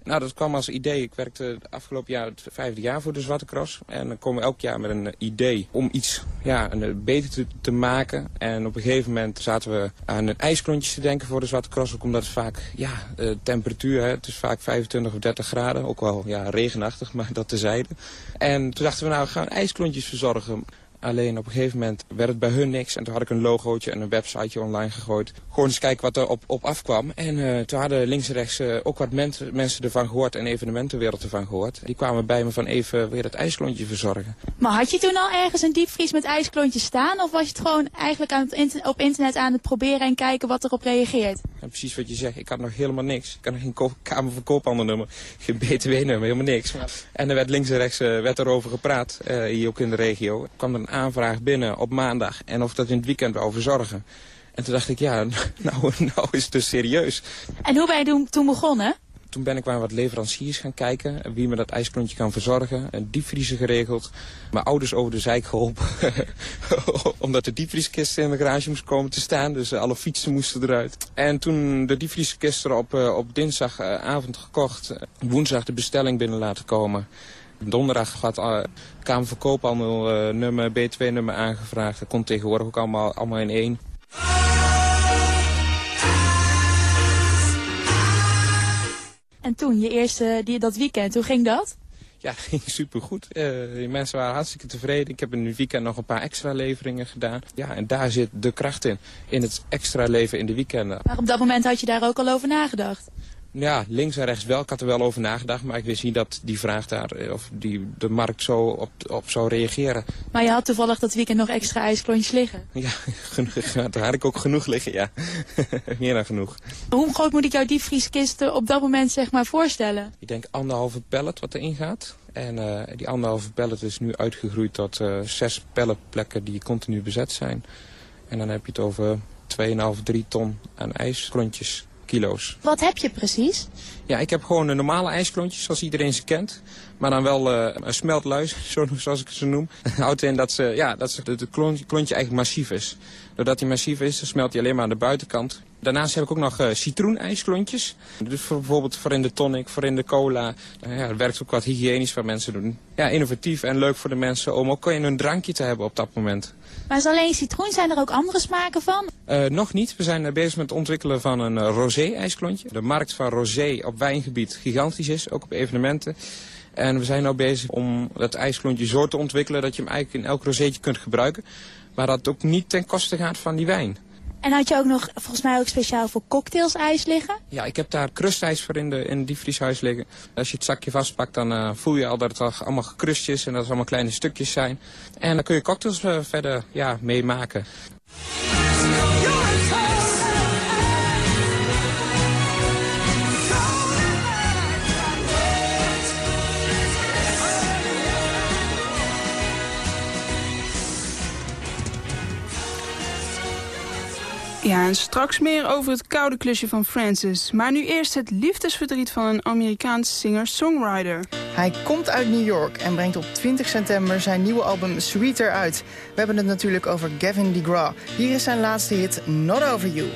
Nou, dat kwam als idee. Ik werkte afgelopen jaar het vijfde jaar voor de Zwarte Cross. En dan komen we elk jaar met een idee om iets ja, beter te, te, maken. En op een gegeven moment zaten we aan een ijsklontjes te denken voor de Zwarte Cross. Ook omdat het vaak, ja, de temperatuur, hè, het is vaak 25 of 30 graden. Ook wel, ja, regenachtig, <laughs> maar dat tezijde. En toen dachten we, nou, we gaan ijsklontjes verzorgen. Alleen op een gegeven moment werd het bij hun niks. En toen had ik een logootje en een websiteje online gegooid. Gewoon eens kijken wat er op, op afkwam. En uh, toen hadden links en rechts uh, ook wat men mensen ervan gehoord en evenementenwereld ervan gehoord. Die kwamen bij me van even weer het ijsklontje verzorgen. Maar had je toen al ergens een diepvries met ijsklontjes staan? Of was je het gewoon eigenlijk aan het inter op internet aan het proberen en kijken wat erop reageert? En precies wat je zegt, ik had nog helemaal niks. Ik had nog geen kamer van koophandelnummer, geen btw-nummer, helemaal niks. En er werd links en rechts uh, werd erover gepraat, hier ook in de regio. Er kwam er een aanvraag binnen op maandag en of dat in het weekend wou verzorgen. En toen dacht ik, ja, <laughs> nou, nou is het dus serieus. En hoe ben je toen begonnen? Toen ben ik bij wat leveranciers gaan kijken wie me dat ijsklontje kan verzorgen. Een diepvriezer geregeld. Mijn ouders over de zijk geholpen. <laughs> Omdat de diepvrieskist in de garage moest komen te staan. Dus eh, alle fietsen moesten eruit. En toen de diepvrieskist er op, uh, op dinsdagavond gekocht. Woensdag de bestelling binnen laten komen. Donderdag gaat uh, Kamer van Koophandel nummer B2-nummer aangevraagd. Dat komt tegenwoordig ook allemaal, allemaal in één. En toen, je eerste, die, dat weekend, hoe ging dat? Ja, <laughs> ging supergoed. Uh, de mensen waren hartstikke tevreden. Ik heb in het weekend nog een paar extra leveringen gedaan. Ja, en daar zit de kracht in. In het extra leven in de weekenden. Maar op dat moment had je daar ook al over nagedacht? Ja, links en rechts wel. Ik had er wel over nagedacht, maar ik wist niet dat die vraag daar, eh, of die, de markt zo op, op zou reageren. Maar je had toevallig dat weekend nog extra ijsklontjes liggen? Ja, <laughs> daar had ik ook genoeg liggen, ja. <laughs> Meer dan genoeg. Hoe groot moet ik jouw diepvrieskisten op dat moment zeg maar voorstellen? Ik denk anderhalve pallet wat erin gaat. En uh, die anderhalve pallet is nu uitgegroeid tot uh, zes palletplekken die continu bezet zijn. En dan heb je het over 2,5, 3 ton aan ijsklontjes kilo's. Wat heb je precies? Ja, ik heb gewoon een normale ijsklontjes zoals iedereen ze kent. Maar dan wel uh, een smeltluis, <laughs> zoals ik ze noem. <laughs> Houdt in dat, ze, ja, dat het klontje, eigenlijk massief is. Doordat hij massief is, dan smelt hij alleen maar aan de buitenkant. Daarnaast heb ik ook nog uh, citroenijsklontjes. Dus voor, bijvoorbeeld voor in de tonic, voor in de cola. Uh, ja, dat werkt ook wat hygiënisch wat mensen doen. Ja, innovatief en leuk voor de mensen om ook een drankje te hebben op dat moment. Maar is alleen citroen, zijn er ook andere smaken van? Uh, nog niet. We zijn bezig met het ontwikkelen van een rosé-ijsklontje. De markt van rosé op wijngebied gigantisch is, ook op evenementen. En we zijn nu bezig om dat ijsklontje zo te ontwikkelen dat je hem eigenlijk in elk rozeetje kunt gebruiken. Maar dat ook niet ten koste gaat van die wijn. En had je ook nog, volgens mij ook speciaal voor cocktails ijs liggen? Ja, ik heb daar krustijs voor in de, in het liggen. Als je het zakje vastpakt, dan uh, voel je al dat het allemaal gekrust is en dat het allemaal kleine stukjes zijn. En dan kun je cocktails uh, verder ja, meemaken. Ja, en straks meer over het koude klusje van Francis. Maar nu eerst het liefdesverdriet van een Amerikaans singer-songwriter. Hij komt uit New York en brengt op 20 september zijn nieuwe album Sweeter uit. We hebben het natuurlijk over Gavin DeGraw. Hier is zijn laatste hit Not Over You.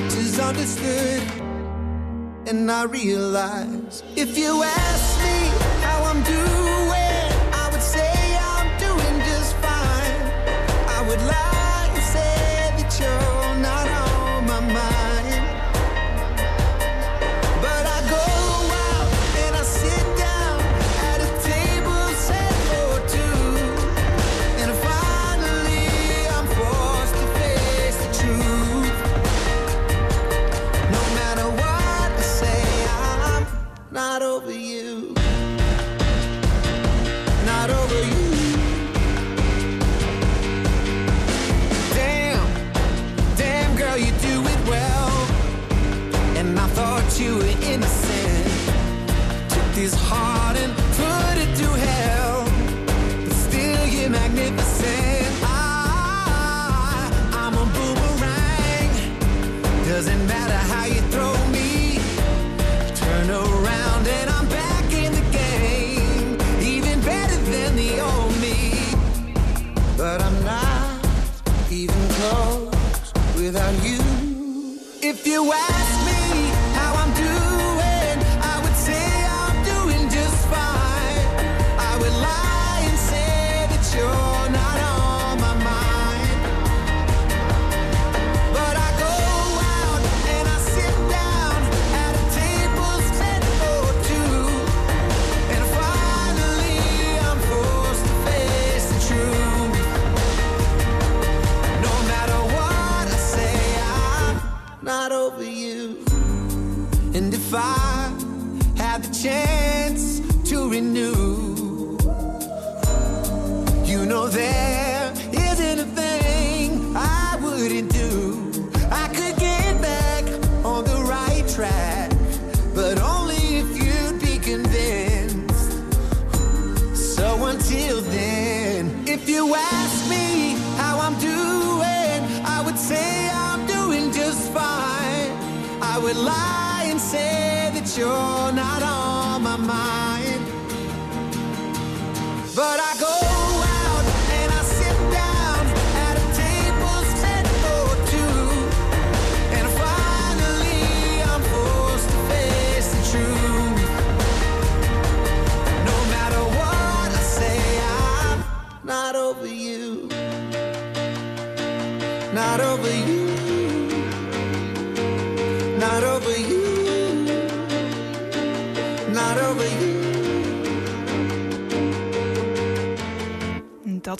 Much is understood. And I realize if you ask you ask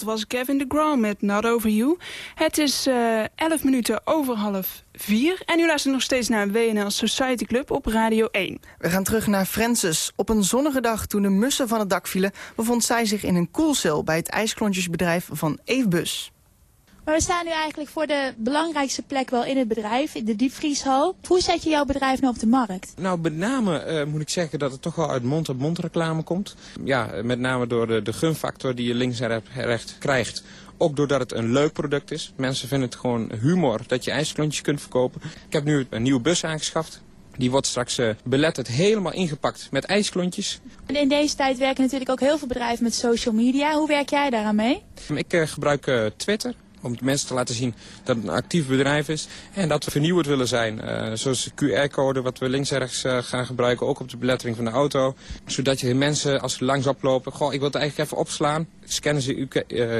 was Kevin de Graw met Not Over You. Het is eh 11 minuten over half vier. En u luistert nog steeds naar WNL Society Club op Radio 1. We gaan terug naar Frances. Op een zonnige dag toen de mussen van het dak vielen... bevond zij zich in een koelcel bij het ijsklontjesbedrijf van Eefbus. Maar we staan nu eigenlijk voor de belangrijkste plek wel in het bedrijf, in de diepvrieshal. Hoe zet je jouw bedrijf nou op de markt? Nou, met name eh, moet ik zeggen dat het toch wel uit mond-op-mond reclame komt. Ja, eh, met name door de, de gunfactor die je links en rechts krijgt. Ook doordat het een leuk product is. Mensen vinden het gewoon humor dat je ijsklontjes kunt verkopen. Ik heb nu een nieuwe bus aangeschaft. Die wordt straks eh, beletterd helemaal ingepakt met ijsklontjes. En in deze tijd werken natuurlijk ook heel veel bedrijven met social media. Hoe werk jij daaraan mee? Ik gebruik Twitter om de mensen te laten zien dat het een actief bedrijf is. En dat we vernieuwend willen zijn. Eh, zoals de QR-code wat we links en rechts eh, gaan gebruiken. Ook op de belettering van de auto. Zodat je mensen als ze langs oplopen. Goh, ik wil het eigenlijk even opslaan. Scannen ze uw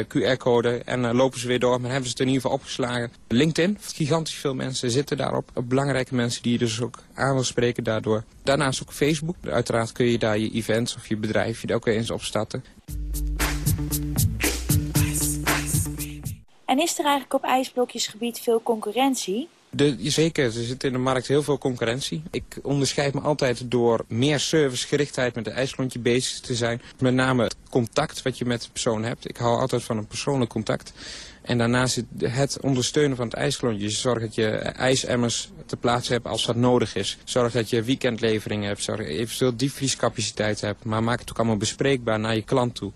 QR-code en eh, lopen ze weer door. Maar hebben ze het in ieder geval opgeslagen. LinkedIn, gigantisch veel mensen zitten daarop. Belangrijke mensen die je dus ook aan wil spreken daardoor. Daarnaast ook Facebook. Uiteraard kun je daar je events of je bedrijf je er ook weer eens op starten. En is er eigenlijk op ijsblokjesgebied veel concurrentie? De, zeker, er zit in de markt heel veel concurrentie. Ik onderscheid me altijd door meer servicegerichtheid met de ijsklontje bezig te zijn. Met name het contact wat je met de persoon hebt. Ik hou altijd van een persoonlijk contact. En daarnaast het, ondersteunen van het ijsklontje. Zorg dat je ijsemmers te plaatsen hebt als dat nodig is. Zorg dat je weekendleveringen hebt. Zorg dat je eventueel diepvriescapaciteit hebt. Maar maak het ook allemaal bespreekbaar naar je klant toe.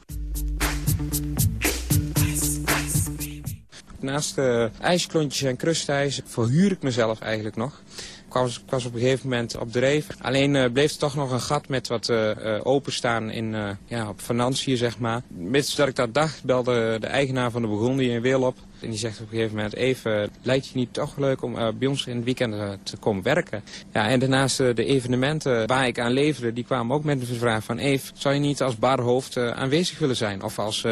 Naast uh, ijsklontjes en krustijs verhuur ik mezelf eigenlijk nog. Ik was, ik was op een gegeven moment op de reef. Alleen uh, bleef er toch nog een gat met wat uh, openstaan in, ja, op financiën, zeg maar. Mits dat ik dat dacht, belde de eigenaar van de Burgondië in Weel op. En die zegt op een gegeven moment, even, lijkt je niet toch leuk om bij ons in het weekend te komen werken? Ja, en daarnaast de evenementen waar ik aan leverde, die kwamen ook met de vraag van... Eve, zou je niet als barhoofd aanwezig willen zijn? Of als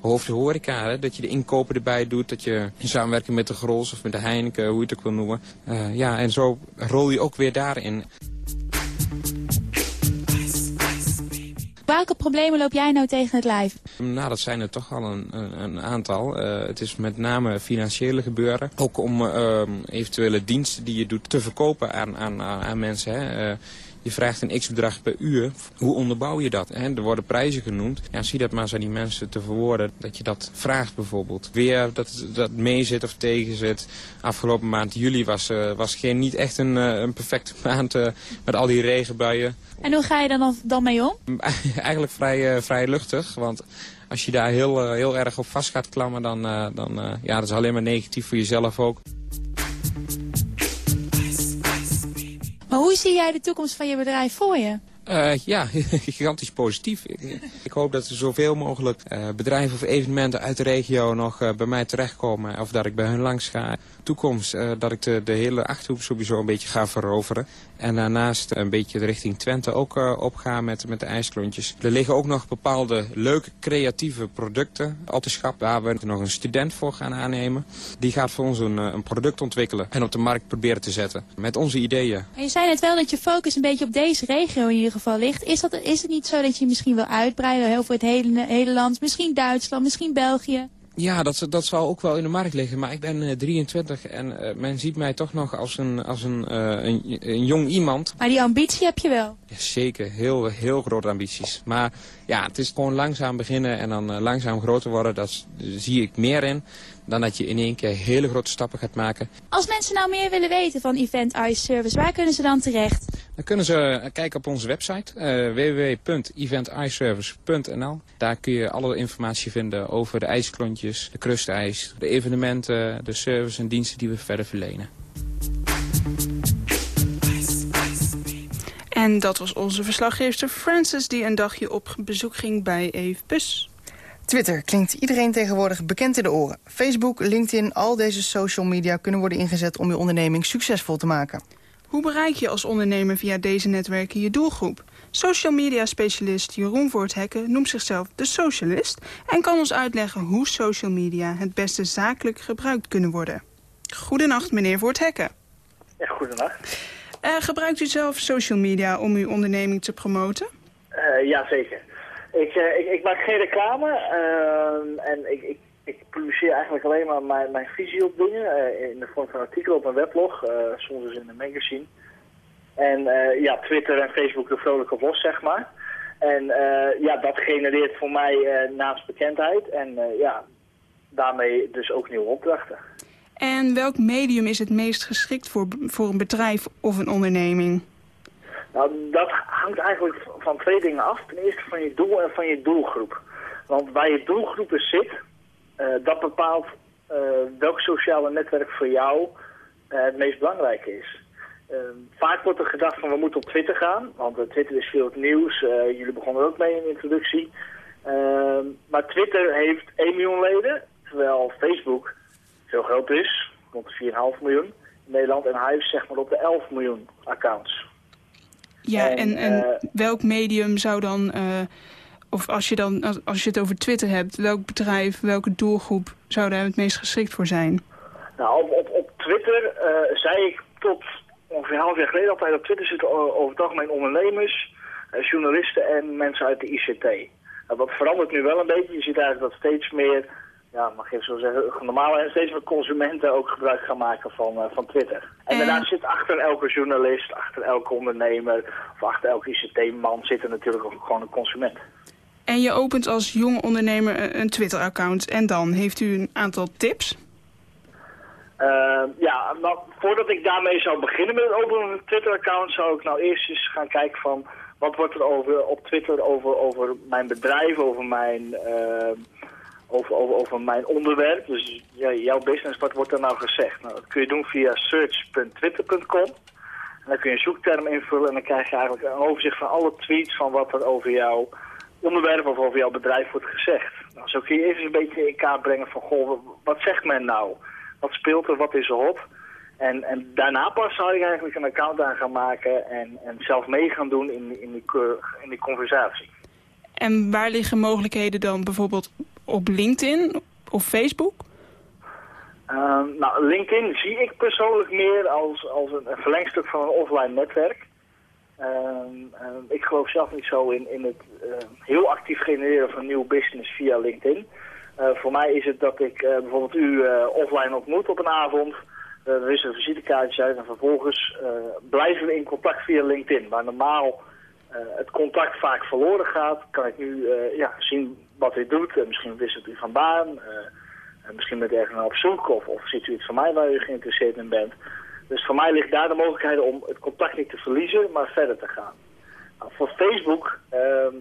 hoofd horeca, hè? dat je de inkopen erbij doet, dat je in samenwerking met de Grols of met de Heineken, hoe je het ook wil noemen. ja, en zo rol je ook weer daarin. Welke problemen loop jij nou tegen het lijf? Nou, dat zijn er toch al een, een, aantal. Uh, het is met name financiële gebeuren. Ook om uh, eventuele diensten die je doet te verkopen aan, aan, aan mensen. Hè. Je vraagt een x-bedrag per uur. Hoe onderbouw je dat? Hè? Er worden prijzen genoemd. Ja, zie dat maar eens aan die mensen te verwoorden. Dat je dat vraagt bijvoorbeeld. Weer dat dat mee zit of tegen zit. Afgelopen maand juli was, uh, was geen, niet echt een, uh, een perfecte <laughs> maand uh, met al die regenbuien. En hoe ga je dan, dan mee om? <laughs> Eigenlijk vrij, vrij luchtig. Want als je daar heel, heel erg op vast gaat klammen, dan, dan ja, dat is alleen maar negatief voor jezelf ook. Maar hoe zie jij de toekomst van je bedrijf voor je? Uh, ja, <laughs> gigantisch positief. Ik, hoop dat er zoveel mogelijk uh, bedrijven of evenementen uit de regio nog uh, bij mij terechtkomen. Of dat ik bij hun langs ga. Toekomst, dat ik de, de hele Achterhoek sowieso een beetje ga veroveren. En daarnaast een beetje richting Twente ook opga met, met de ijsklontjes. Er liggen ook nog bepaalde leuke creatieve producten op de schap. Waar we nog een student voor gaan aannemen. Die gaat voor ons een, een product ontwikkelen en op de markt proberen te zetten. Met onze ideeën. Je zei net wel dat je focus een beetje op deze regio in ieder geval ligt. Is, dat, is het niet zo dat je misschien wil uitbreiden heel voor het hele, hele land? Misschien Duitsland, misschien België? Ja, dat, dat zal ook wel in de markt liggen. Maar ik ben uh, 23 en uh, men ziet mij toch nog als een, als een, uh, een, een, jong iemand. Maar die ambitie heb je wel? Zeker, heel, heel grote ambities. Maar ja, het is gewoon langzaam beginnen en dan eh, langzaam groter worden. Dat s- zie ik meer in dan dat je in één keer hele grote stappen gaat maken. Als mensen nou meer willen weten van Event Ice Service, waar kunnen ze dan terecht? Dan kunnen ze eh, kijken op onze website eh www.eventiceservice.nl. Daar kun je alle informatie vinden over de ijsklontjes, de krustijs, de evenementen, de service en diensten die we verder verlenen. En dat was onze verslaggever Francis die een dagje op bezoek ging bij Eve Bus. Twitter klinkt iedereen tegenwoordig bekend in de oren. Facebook, LinkedIn, al deze social media kunnen worden ingezet om je onderneming succesvol te maken. Hoe bereik je als ondernemer via deze netwerken je doelgroep? Social media specialist Jeroen Voorthekken noemt zichzelf de socialist... en kan ons uitleggen hoe social media het beste zakelijk gebruikt kunnen worden. Goedenacht, meneer Voorthekken. Ja, goedenacht. Eh, gebruikt u zelf social media om uw onderneming te promoten? Eh ja, zeker. Ik, eh, ik, ik maak geen reclame eh, en ik, ik, ik publiceer eigenlijk alleen maar mijn, mijn visie op dingen eh, in de vorm van artikelen op mijn weblog, soms dus in een magazine. En ja, Twitter en Facebook er vrolijk op los, zeg maar. En ja, dat genereert voor mij naast bekendheid en ja, daarmee dus ook nieuwe opdrachten. En welk medium is het meest geschikt voor, voor een bedrijf of een onderneming? Nou, dat hangt eigenlijk van twee dingen af. Ten eerste van je doel en van je doelgroep. Want waar je doelgroep zit, eh, dat bepaalt eh, welk sociale netwerk voor jou eh, het meest belangrijke is. Eh, vaak wordt er gedacht van we moeten op Twitter gaan, want Twitter is veel het nieuws. Jullie begonnen ook mee in de introductie. Eh, maar Twitter heeft 1 miljoen leden, terwijl Facebook veel groter is, rond de 4,5 miljoen in Nederland. En hij heeft zeg maar op de 11 miljoen accounts. Ja, En, en, en eh, welk medium zou dan, eh, of als je, dan als, als je het over Twitter hebt, welk bedrijf, welke doelgroep zou daar het meest geschikt voor zijn? Nou, op, op, op Twitter eh, zei ik tot ongeveer een half jaar geleden altijd op Twitter zitten over het algemeen ondernemers, journalisten en mensen uit de ICT. Nou, dat verandert nu wel een beetje. Je ziet eigenlijk dat steeds meer, ja, mag even zo zeggen, normale en steeds meer consumenten ook gebruik gaan maken van, eh, van Twitter. En daarnaast zit achter elke journalist, achter elke ondernemer of achter elke ICT-man zit er natuurlijk ook gewoon een consument. En je opent als jonge ondernemer een- Twitter-account en dan heeft u een aantal tips? Eh, ja, nou, voordat ik daarmee zou beginnen met het openen van een Twitter-account, zou ik nou eerst eens gaan kijken van wat wordt er over, op Twitter over, over mijn bedrijf, over mijn, eh, over, over, over mijn onderwerp. Dus jouw business, wat wordt er nou gezegd? Nou, dat kun je doen via search.twitter.com. En dan kun je een zoekterm invullen en dan krijg je eigenlijk een overzicht van alle tweets van wat er over jouw onderwerp of over jouw bedrijf wordt gezegd. Nou, zo kun je even een beetje in kaart brengen van, goh, wat zegt men nou? Wat speelt er, wat is er hot? En, en daarna pas zou ik eigenlijk een account aan gaan maken en, en zelf mee gaan doen in, in, in die conversatie. En waar liggen mogelijkheden dan bijvoorbeeld op LinkedIn of Facebook? Ehm, nou, LinkedIn zie ik persoonlijk meer als, als een, verlengstuk van een offline netwerk. Ehm, ehm, ik geloof zelf niet zo in, in het ehm, heel actief genereren van nieuw business via LinkedIn. Eh, voor mij is het dat ik eh, bijvoorbeeld u eh, offline ontmoet op een avond. Eh, er is een visitekaartje uit en vervolgens eh, blijven we in contact via LinkedIn. Waar normaal eh, het contact vaak verloren gaat, kan ik nu eh, ja, zien wat u doet. En misschien wisselt u van baan, eh, en misschien bent u ergens naar op zoek of, of ziet u iets van mij waar u geïnteresseerd in bent. Dus voor mij ligt daar de mogelijkheid om het contact niet te verliezen, maar verder te gaan. Nou, voor Facebook ehm,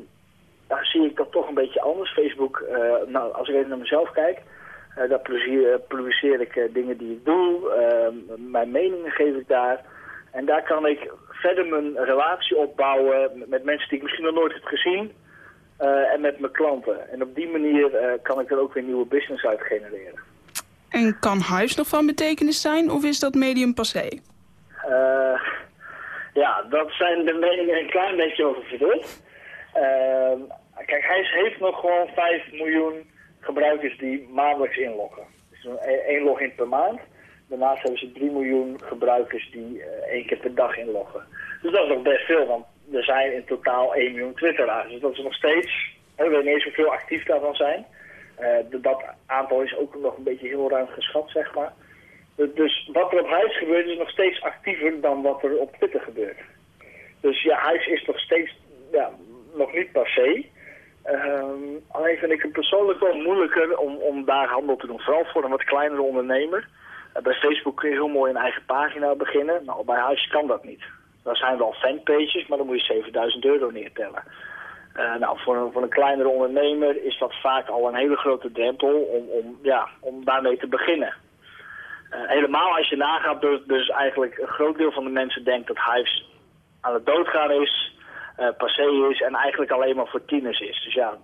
daar zie ik dat toch een beetje anders. Facebook, eh, nou, als ik even naar mezelf kijk, eh, daar publiceer, ik eh, dingen die ik doe, ehm, mijn meningen geef ik daar. En daar kan ik verder mijn relatie opbouwen met, mensen die ik misschien nog nooit heb gezien eh, en met mijn klanten. En op die manier eh, kan ik er ook weer nieuwe business uit genereren. En kan huis nog van betekenis zijn of is dat medium passé? Eh, ja, dat zijn de meningen een klein beetje over verdeeld. Kijk, hij heeft nog gewoon 5 miljoen gebruikers die maandelijks inloggen. Dus één login per maand. Daarnaast hebben ze 3 miljoen gebruikers die eh, één keer per dag inloggen. Dus dat is nog best veel, want er zijn in totaal 1 miljoen twitteraars. Dus dat is nog steeds, we weten niet hoeveel actief daarvan zijn. Eh, dat aantal is ook nog een beetje heel ruim geschat, zeg maar. Dus- Dus wat er op huis gebeurt is nog steeds actiever dan wat er op Twitter gebeurt. Dus ja, huis is nog steeds ja, nog niet passé. Ehm, alleen vind ik het persoonlijk wel moeilijker om, om daar handel te doen. Vooral voor een wat kleinere ondernemer. Bij Facebook kun je heel mooi een eigen pagina beginnen. Nou, bij huis kan dat niet. Daar zijn wel fanpages, maar dan moet je 7000 euro neertellen. Eh, nou, voor een, een kleinere ondernemer is dat vaak al een hele grote drempel om, om, ja, om daarmee te beginnen. Eh, helemaal als je nagaat, dus, dus eigenlijk een groot deel van de mensen denkt dat huis aan het doodgaan is, uh, passé is en eigenlijk alleen maar voor tieners is. Dus ja,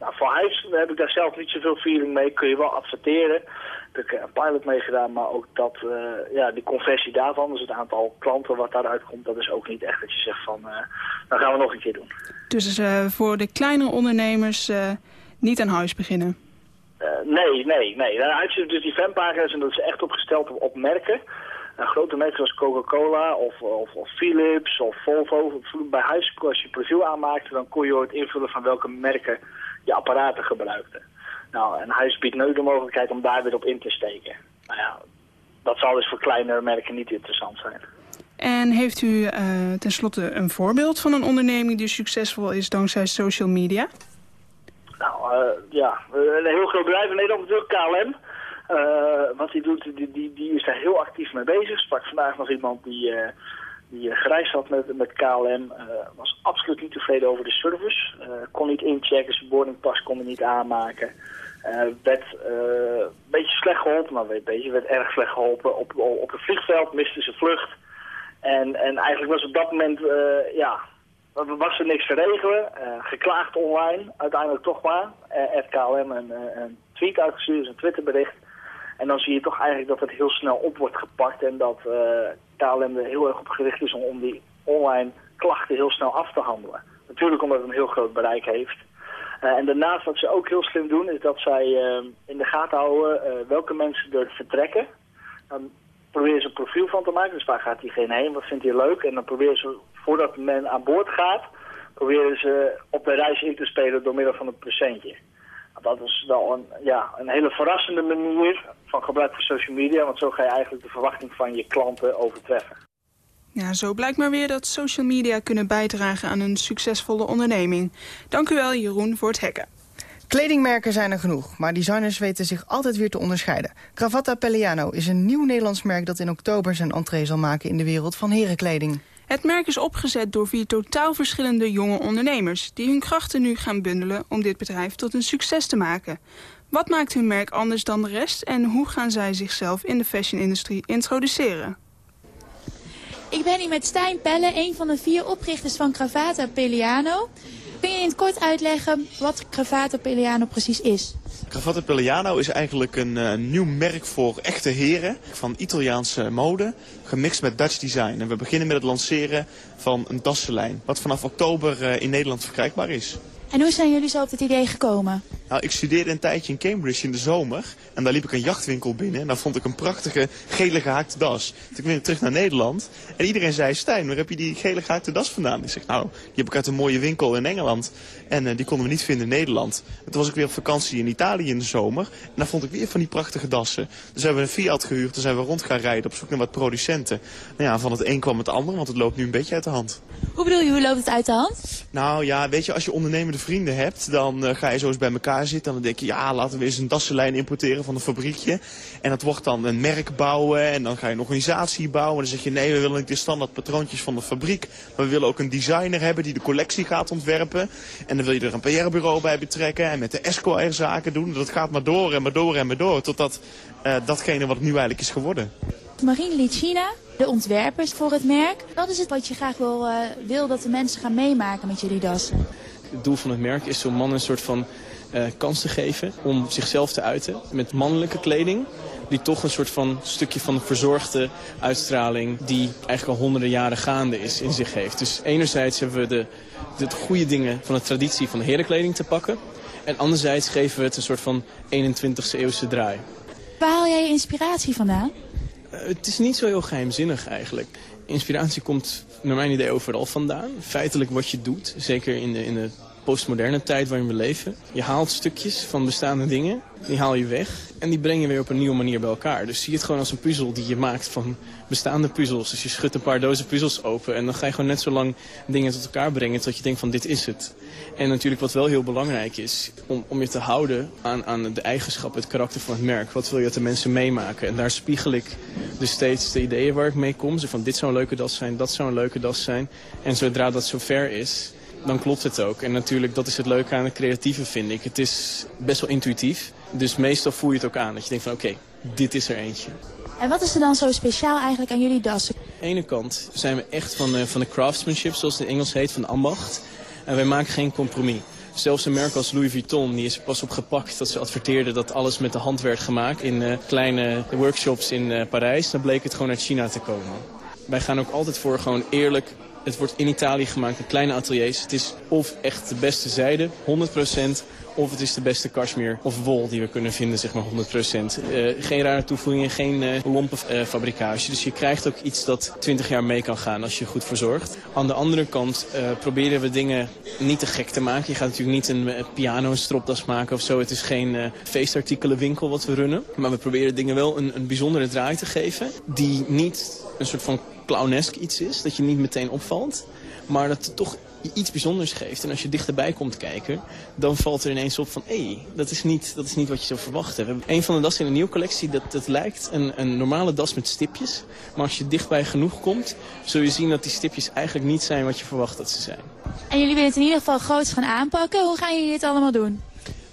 nou, voor huis heb ik daar zelf niet zoveel feeling mee. Kun je wel adverteren. Daar heb ik een pilot mee gedaan, maar ook dat, uh, ja, die conversie daarvan, dus het aantal klanten wat daaruit komt, dat is ook niet echt dat je zegt van, uh, dan gaan we nog een keer doen. Dus voor de kleinere ondernemers niet aan huis beginnen? nee, nee, nee. Daaruit zitten dus die fanpagina's en dat is echt opgesteld op, op merken. Nou, grote merken zoals Coca-Cola of, of, of, Philips of Volvo. Bij huis, als je profiel aanmaakte, dan kon je ooit invullen van welke merken je apparaten gebruikte. Nou, en huis biedt nu de mogelijkheid om daar weer op in te steken. Nou ja, dat zal dus voor kleinere merken niet interessant zijn. En heeft u uh, tenslotte een voorbeeld van een onderneming die succesvol is dankzij social media? Nou, uh, ja, een heel groot bedrijf in Nederland natuurlijk, KLM. Uh, wat hij doet, die, die, die is daar heel actief mee bezig. Sprak vandaag nog iemand die, die gereisd had met, met KLM. Uh, was absoluut niet tevreden over de service. kon niet inchecken, zijn boardingpas kon hij niet aanmaken. werd een beetje slecht geholpen, maar weet, beetje, werd erg slecht geholpen. Op, op het vliegveld miste zijn vlucht. En, en eigenlijk was op dat moment, ja, was er niks te regelen. geklaagd online, uiteindelijk toch maar. Uh, KLM een, een tweet uitgestuurd, een Twitterbericht. En dan zie je toch eigenlijk dat het heel snel op wordt gepakt en dat uh, er heel erg op gericht is om, om die online klachten heel snel af te handelen. Natuurlijk omdat het een heel groot bereik heeft. Uh, en daarnaast wat ze ook heel slim doen is dat zij uh, in de gaten houden welke mensen er vertrekken. Dan proberen ze een profiel van te maken, dus waar gaat diegene heen, wat vindt hij leuk. En dan proberen ze, voordat men aan boord gaat, proberen ze op de reis in te spelen door middel van een procentje. Dat is wel een, ja, een hele verrassende manier van gebruik van social media. Want zo ga je eigenlijk de verwachting van je klanten overtreffen. Ja, zo blijkt maar weer dat social media kunnen bijdragen aan een succesvolle onderneming. Dank u wel, Jeroen, voor het hacken. Kledingmerken zijn er genoeg, maar designers weten zich altijd weer te onderscheiden. Cravatta Pelliano is een nieuw Nederlands merk dat in oktober zijn entree zal maken in de wereld van herenkleding. Het merk is opgezet door vier totaal verschillende jonge ondernemers... die hun krachten nu gaan bundelen om dit bedrijf tot een succes te maken. Wat maakt hun merk anders dan de rest... en hoe gaan zij zichzelf in de fashionindustrie introduceren? Ik ben hier met Stijn Pelle, een van de vier oprichters van Cravata Pelliano. Kun je in het kort uitleggen wat Cravata Pelliano precies is? Cravatta Pelliano is eigenlijk een uh, nieuw merk voor echte heren van Italiaanse mode, gemixt met Dutch design. En we beginnen met het lanceren van een tassenlijn, wat vanaf oktober uh, in Nederland verkrijgbaar is. En hoe zijn jullie zo op het idee gekomen? Nou, ik studeerde een tijdje in Cambridge in de zomer. En daar liep ik een jachtwinkel binnen. En daar vond ik een prachtige gele gehaakte das. Toen kwam ik terug naar Nederland. En iedereen zei, Stijn, waar heb je die gele gehaakte das vandaan? Ik zeg, nou, die heb ik uit een mooie winkel in Engeland. En uh, die konden we niet vinden in Nederland. En toen was ik weer op vakantie in Italië in de zomer. En daar vond ik weer van die prachtige dassen. Dus hebben we een Fiat gehuurd. Toen zijn we rond gaan rijden op zoek naar wat producenten. Nou ja, van het een kwam het ander, want het loopt nu een beetje uit de hand. Hoe bedoel je, hoe loopt het uit de hand? Nou ja, weet je, als je vrienden hebt, dan uh, ga je zo eens bij elkaar zitten. En dan denk je, ja, laten we eens een dassenlijn importeren van een fabriekje. En dat wordt dan een merk bouwen en dan ga je een organisatie bouwen. En dan zeg je, nee, we willen niet de standaard patroontjes van de fabriek. Maar we willen ook een designer hebben die de collectie gaat ontwerpen. En dan wil je er een PR-bureau bij betrekken en met de Esquire zaken doen. Dat gaat maar door en maar door en maar door, totdat uh, datgene wat nu eigenlijk is geworden. Marine Licina, de ontwerpers voor het merk. Wat is het wat je graag wil, uh, wil dat de mensen gaan meemaken met jullie dassen? Het doel van het merk is om mannen een soort van uh, kans te geven om zichzelf te uiten met mannelijke kleding. Die toch een soort van stukje van verzorgde uitstraling die eigenlijk al honderden jaren gaande is in zich heeft. Dus enerzijds hebben we de, de goede dingen van de traditie van de herenkleding te pakken. En anderzijds geven we het een soort van 21ste eeuwse draai. Waar haal jij je inspiratie vandaan? Uh, het is niet zo heel geheimzinnig eigenlijk. Inspiratie komt naar mijn idee overal vandaan. Feitelijk wat je doet, zeker in de, in de postmoderne tijd waarin we leven. Je haalt stukjes van bestaande dingen, die haal je weg en die breng je weer op een nieuwe manier bij elkaar. Dus zie het gewoon als een puzzel die je maakt van bestaande puzzels. Dus je schudt een paar dozen puzzels open en dan ga je gewoon net zo lang dingen tot elkaar brengen tot je denkt van dit is het. En natuurlijk wat wel heel belangrijk is, om, om je te houden aan, aan de eigenschap, het karakter van het merk. Wat wil je dat de mensen meemaken? En daar spiegel ik dus steeds de ideeën waar ik mee kom. Zo van dit zou een leuke das zijn, dat zou een leuke das zijn. En zodra dat zover is, dan klopt het ook. En natuurlijk, dat is het leuke aan het creatieve, vind ik. Het is best wel intuïtief. Dus meestal voel je het ook aan. Dat je denkt van, oké, dit is er eentje. En wat is er dan zo speciaal eigenlijk aan jullie dassen? Aan de ene kant zijn we echt van de, van de craftsmanship, zoals het in Engels heet, van de ambacht. En wij maken geen compromis. Zelfs een merk als Louis Vuitton, die is pas op gepakt dat ze adverteerden dat alles met de hand werd gemaakt in uh, kleine workshops in uh, Parijs. Dan bleek het gewoon uit China te komen. Wij gaan ook altijd voor gewoon eerlijk het wordt in Italië gemaakt in kleine ateliers. Het is of echt de beste zijde, 100%, of het is de beste cashmere of wol die we kunnen vinden, zeg maar 100%. Uh, geen rare toevoegingen, geen uh, lompe uh, fabrikage. Dus je krijgt ook iets dat 20 jaar mee kan gaan als je goed verzorgt. Aan de andere kant proberen we dingen niet te gek te maken. Je gaat natuurlijk niet een piano een stropdas maken of zo. Het is geen feestartikelenwinkel wat we runnen. Maar we proberen dingen wel een, een bijzondere draai te geven. Die niet een soort van clownesk iets is. Dat je niet meteen opvalt. Maar dat het toch iets bijzonders geeft. En als je dichterbij komt kijken, dan valt er ineens op van... hé, hey, dat, is niet, dat is niet wat je zou verwachten. Een van de dassen in de nieuwe collectie, dat, dat lijkt een, een normale das met stipjes. Maar als je dichtbij genoeg komt, zul je zien dat die stipjes eigenlijk niet zijn wat je verwacht dat ze zijn. En jullie willen het in ieder geval groots gaan aanpakken. Hoe gaan jullie dit allemaal doen?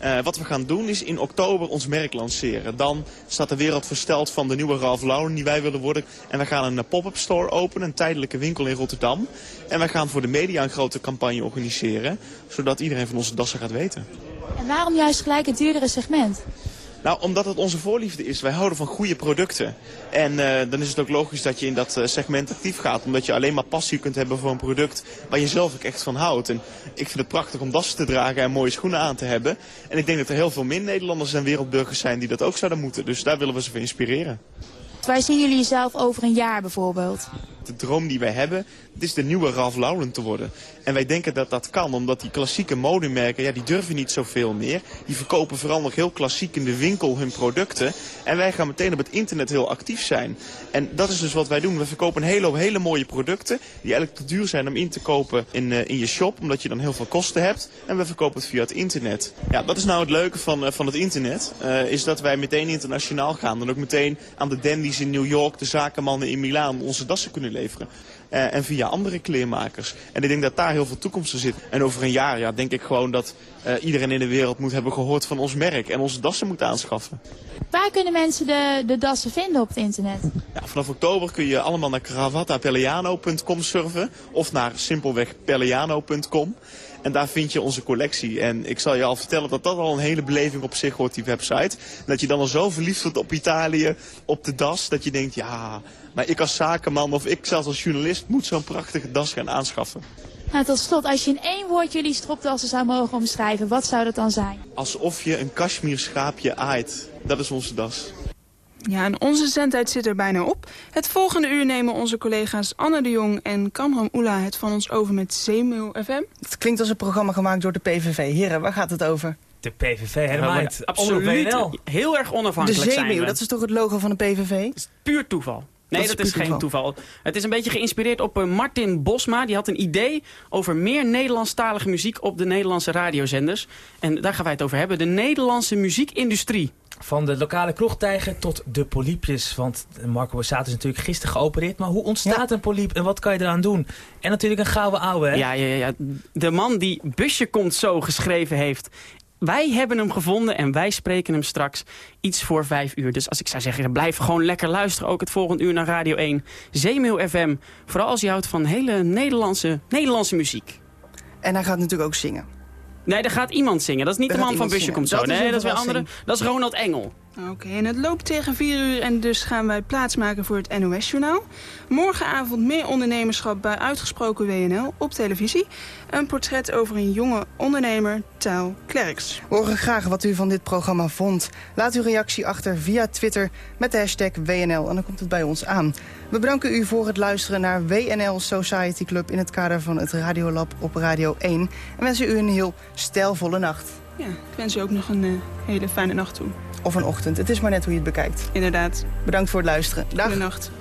Uh, wat we gaan doen is in oktober ons merk lanceren. Dan staat de wereld versteld van de nieuwe Ralph Lauren die wij willen worden. En we gaan een pop-up store openen, een tijdelijke winkel in Rotterdam. En we gaan voor de media een grote campagne organiseren. Zodat iedereen van onze dassen gaat weten. En waarom juist gelijk het duurdere segment? Nou, omdat het onze voorliefde is. Wij houden van goede producten. En uh, dan is het ook logisch dat je in dat uh, segment actief gaat. Omdat je alleen maar passie kunt hebben voor een product waar je zelf ook echt van houdt. En ik vind het prachtig om dassen te dragen en mooie schoenen aan te hebben. En ik denk dat er heel veel min Nederlanders en wereldburgers zijn die dat ook zouden moeten. Dus daar willen we ze voor inspireren. Waar zien jullie jezelf over een jaar bijvoorbeeld? De droom die wij hebben, het is de nieuwe Ralph Lauren te worden. En wij denken dat dat kan, omdat die klassieke modemerken, ja, die durven niet zoveel meer. Die verkopen vooral nog heel klassiek in de winkel hun producten. En wij gaan meteen op het internet heel actief zijn. En dat is dus wat wij doen. We verkopen een hele, hele mooie producten, die eigenlijk te duur zijn om in te kopen in, uh, in je shop, omdat je dan heel veel kosten hebt. En we verkopen het via het internet. Ja, dat is nou het leuke van, uh, van het internet, uh, is dat wij meteen internationaal gaan. En ook meteen aan de dandies in New York, de zakenmannen in Milaan, onze dassen kunnen leveren. Uh, en via andere kleermakers. En ik denk dat daar heel veel toekomst in zit. En over een jaar ja, denk ik gewoon dat uh, iedereen in de wereld moet hebben gehoord van ons merk. En onze dassen moet aanschaffen. Waar kunnen mensen de, de dassen vinden op het internet? Ja, vanaf oktober kun je allemaal naar cravattapelliano.com surfen. Of naar simpelweg pelliano.com. En daar vind je onze collectie. En ik zal je al vertellen dat dat al een hele beleving op zich wordt, die website. Dat je dan al zo verliefd wordt op Italië, op de das, dat je denkt, ja, maar ik als zakenman of ik zelfs als journalist moet zo'n prachtige das gaan aanschaffen. Nou, tot slot, als je in één woord jullie stropdassen zou mogen omschrijven, wat zou dat dan zijn? Alsof je een kashmir schaapje aait. Dat is onze das. Ja, en onze zendtijd zit er bijna op. Het volgende uur nemen onze collega's Anne de Jong en Kamram Oela het van ons over met Zeemeeuw FM. Het klinkt als een programma gemaakt door de PVV. Heren, waar gaat het over? De PVV, helemaal niet. Absoluut. Heel erg onafhankelijk De dat is toch het logo van de PVV? Dat is puur toeval. Nee, dat, dat is, geen toeval. toeval. Het is een beetje geïnspireerd op uh, Martin Bosma. Die had een idee over meer Nederlandstalige muziek op de Nederlandse radiozenders. En daar gaan wij het over hebben. De Nederlandse muziekindustrie. Van de lokale kroegtijger tot de polypjes. Want Marco Borsato is natuurlijk gisteren geopereerd. Maar hoe ontstaat ja. een polyp en wat kan je eraan doen? En natuurlijk een gouden ouwe, hè? Ja, ja, ja. De man die Busje komt zo geschreven heeft wij hebben hem gevonden en wij spreken hem straks iets voor vijf uur. Dus als ik zou zeggen, blijf gewoon lekker luisteren. Ook het volgende uur naar Radio 1. Zeemail FM. Vooral als je houdt van hele Nederlandse, Nederlandse muziek. En hij gaat natuurlijk ook zingen. Nee, er gaat iemand zingen. Dat is niet er de man van Busje komt zo. Dat nee, is dat is weer andere. Dat is Ronald Engel. Oké, en het loopt tegen 4 uur en dus gaan wij plaatsmaken voor het NOS-journaal. Morgenavond meer ondernemerschap bij Uitgesproken WNL op televisie. Een portret over een jonge ondernemer, Taal Klerks. We horen graag wat u van dit programma vond. Laat uw reactie achter via Twitter met de hashtag WNL en dan komt het bij ons aan. We bedanken u voor het luisteren naar WNL Society Club... in het kader van het Radiolab op Radio 1. En wensen u een heel stijlvolle nacht. Ja, ik wens u ook nog een eh, hele fijne nacht toe. Of een ochtend, het is maar net hoe je het bekijkt. Inderdaad. Bedankt voor het luisteren. Dag. Goedenacht.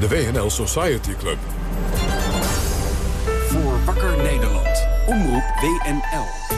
De WNL Society Club. Wakker Nederland. Omroep WNL.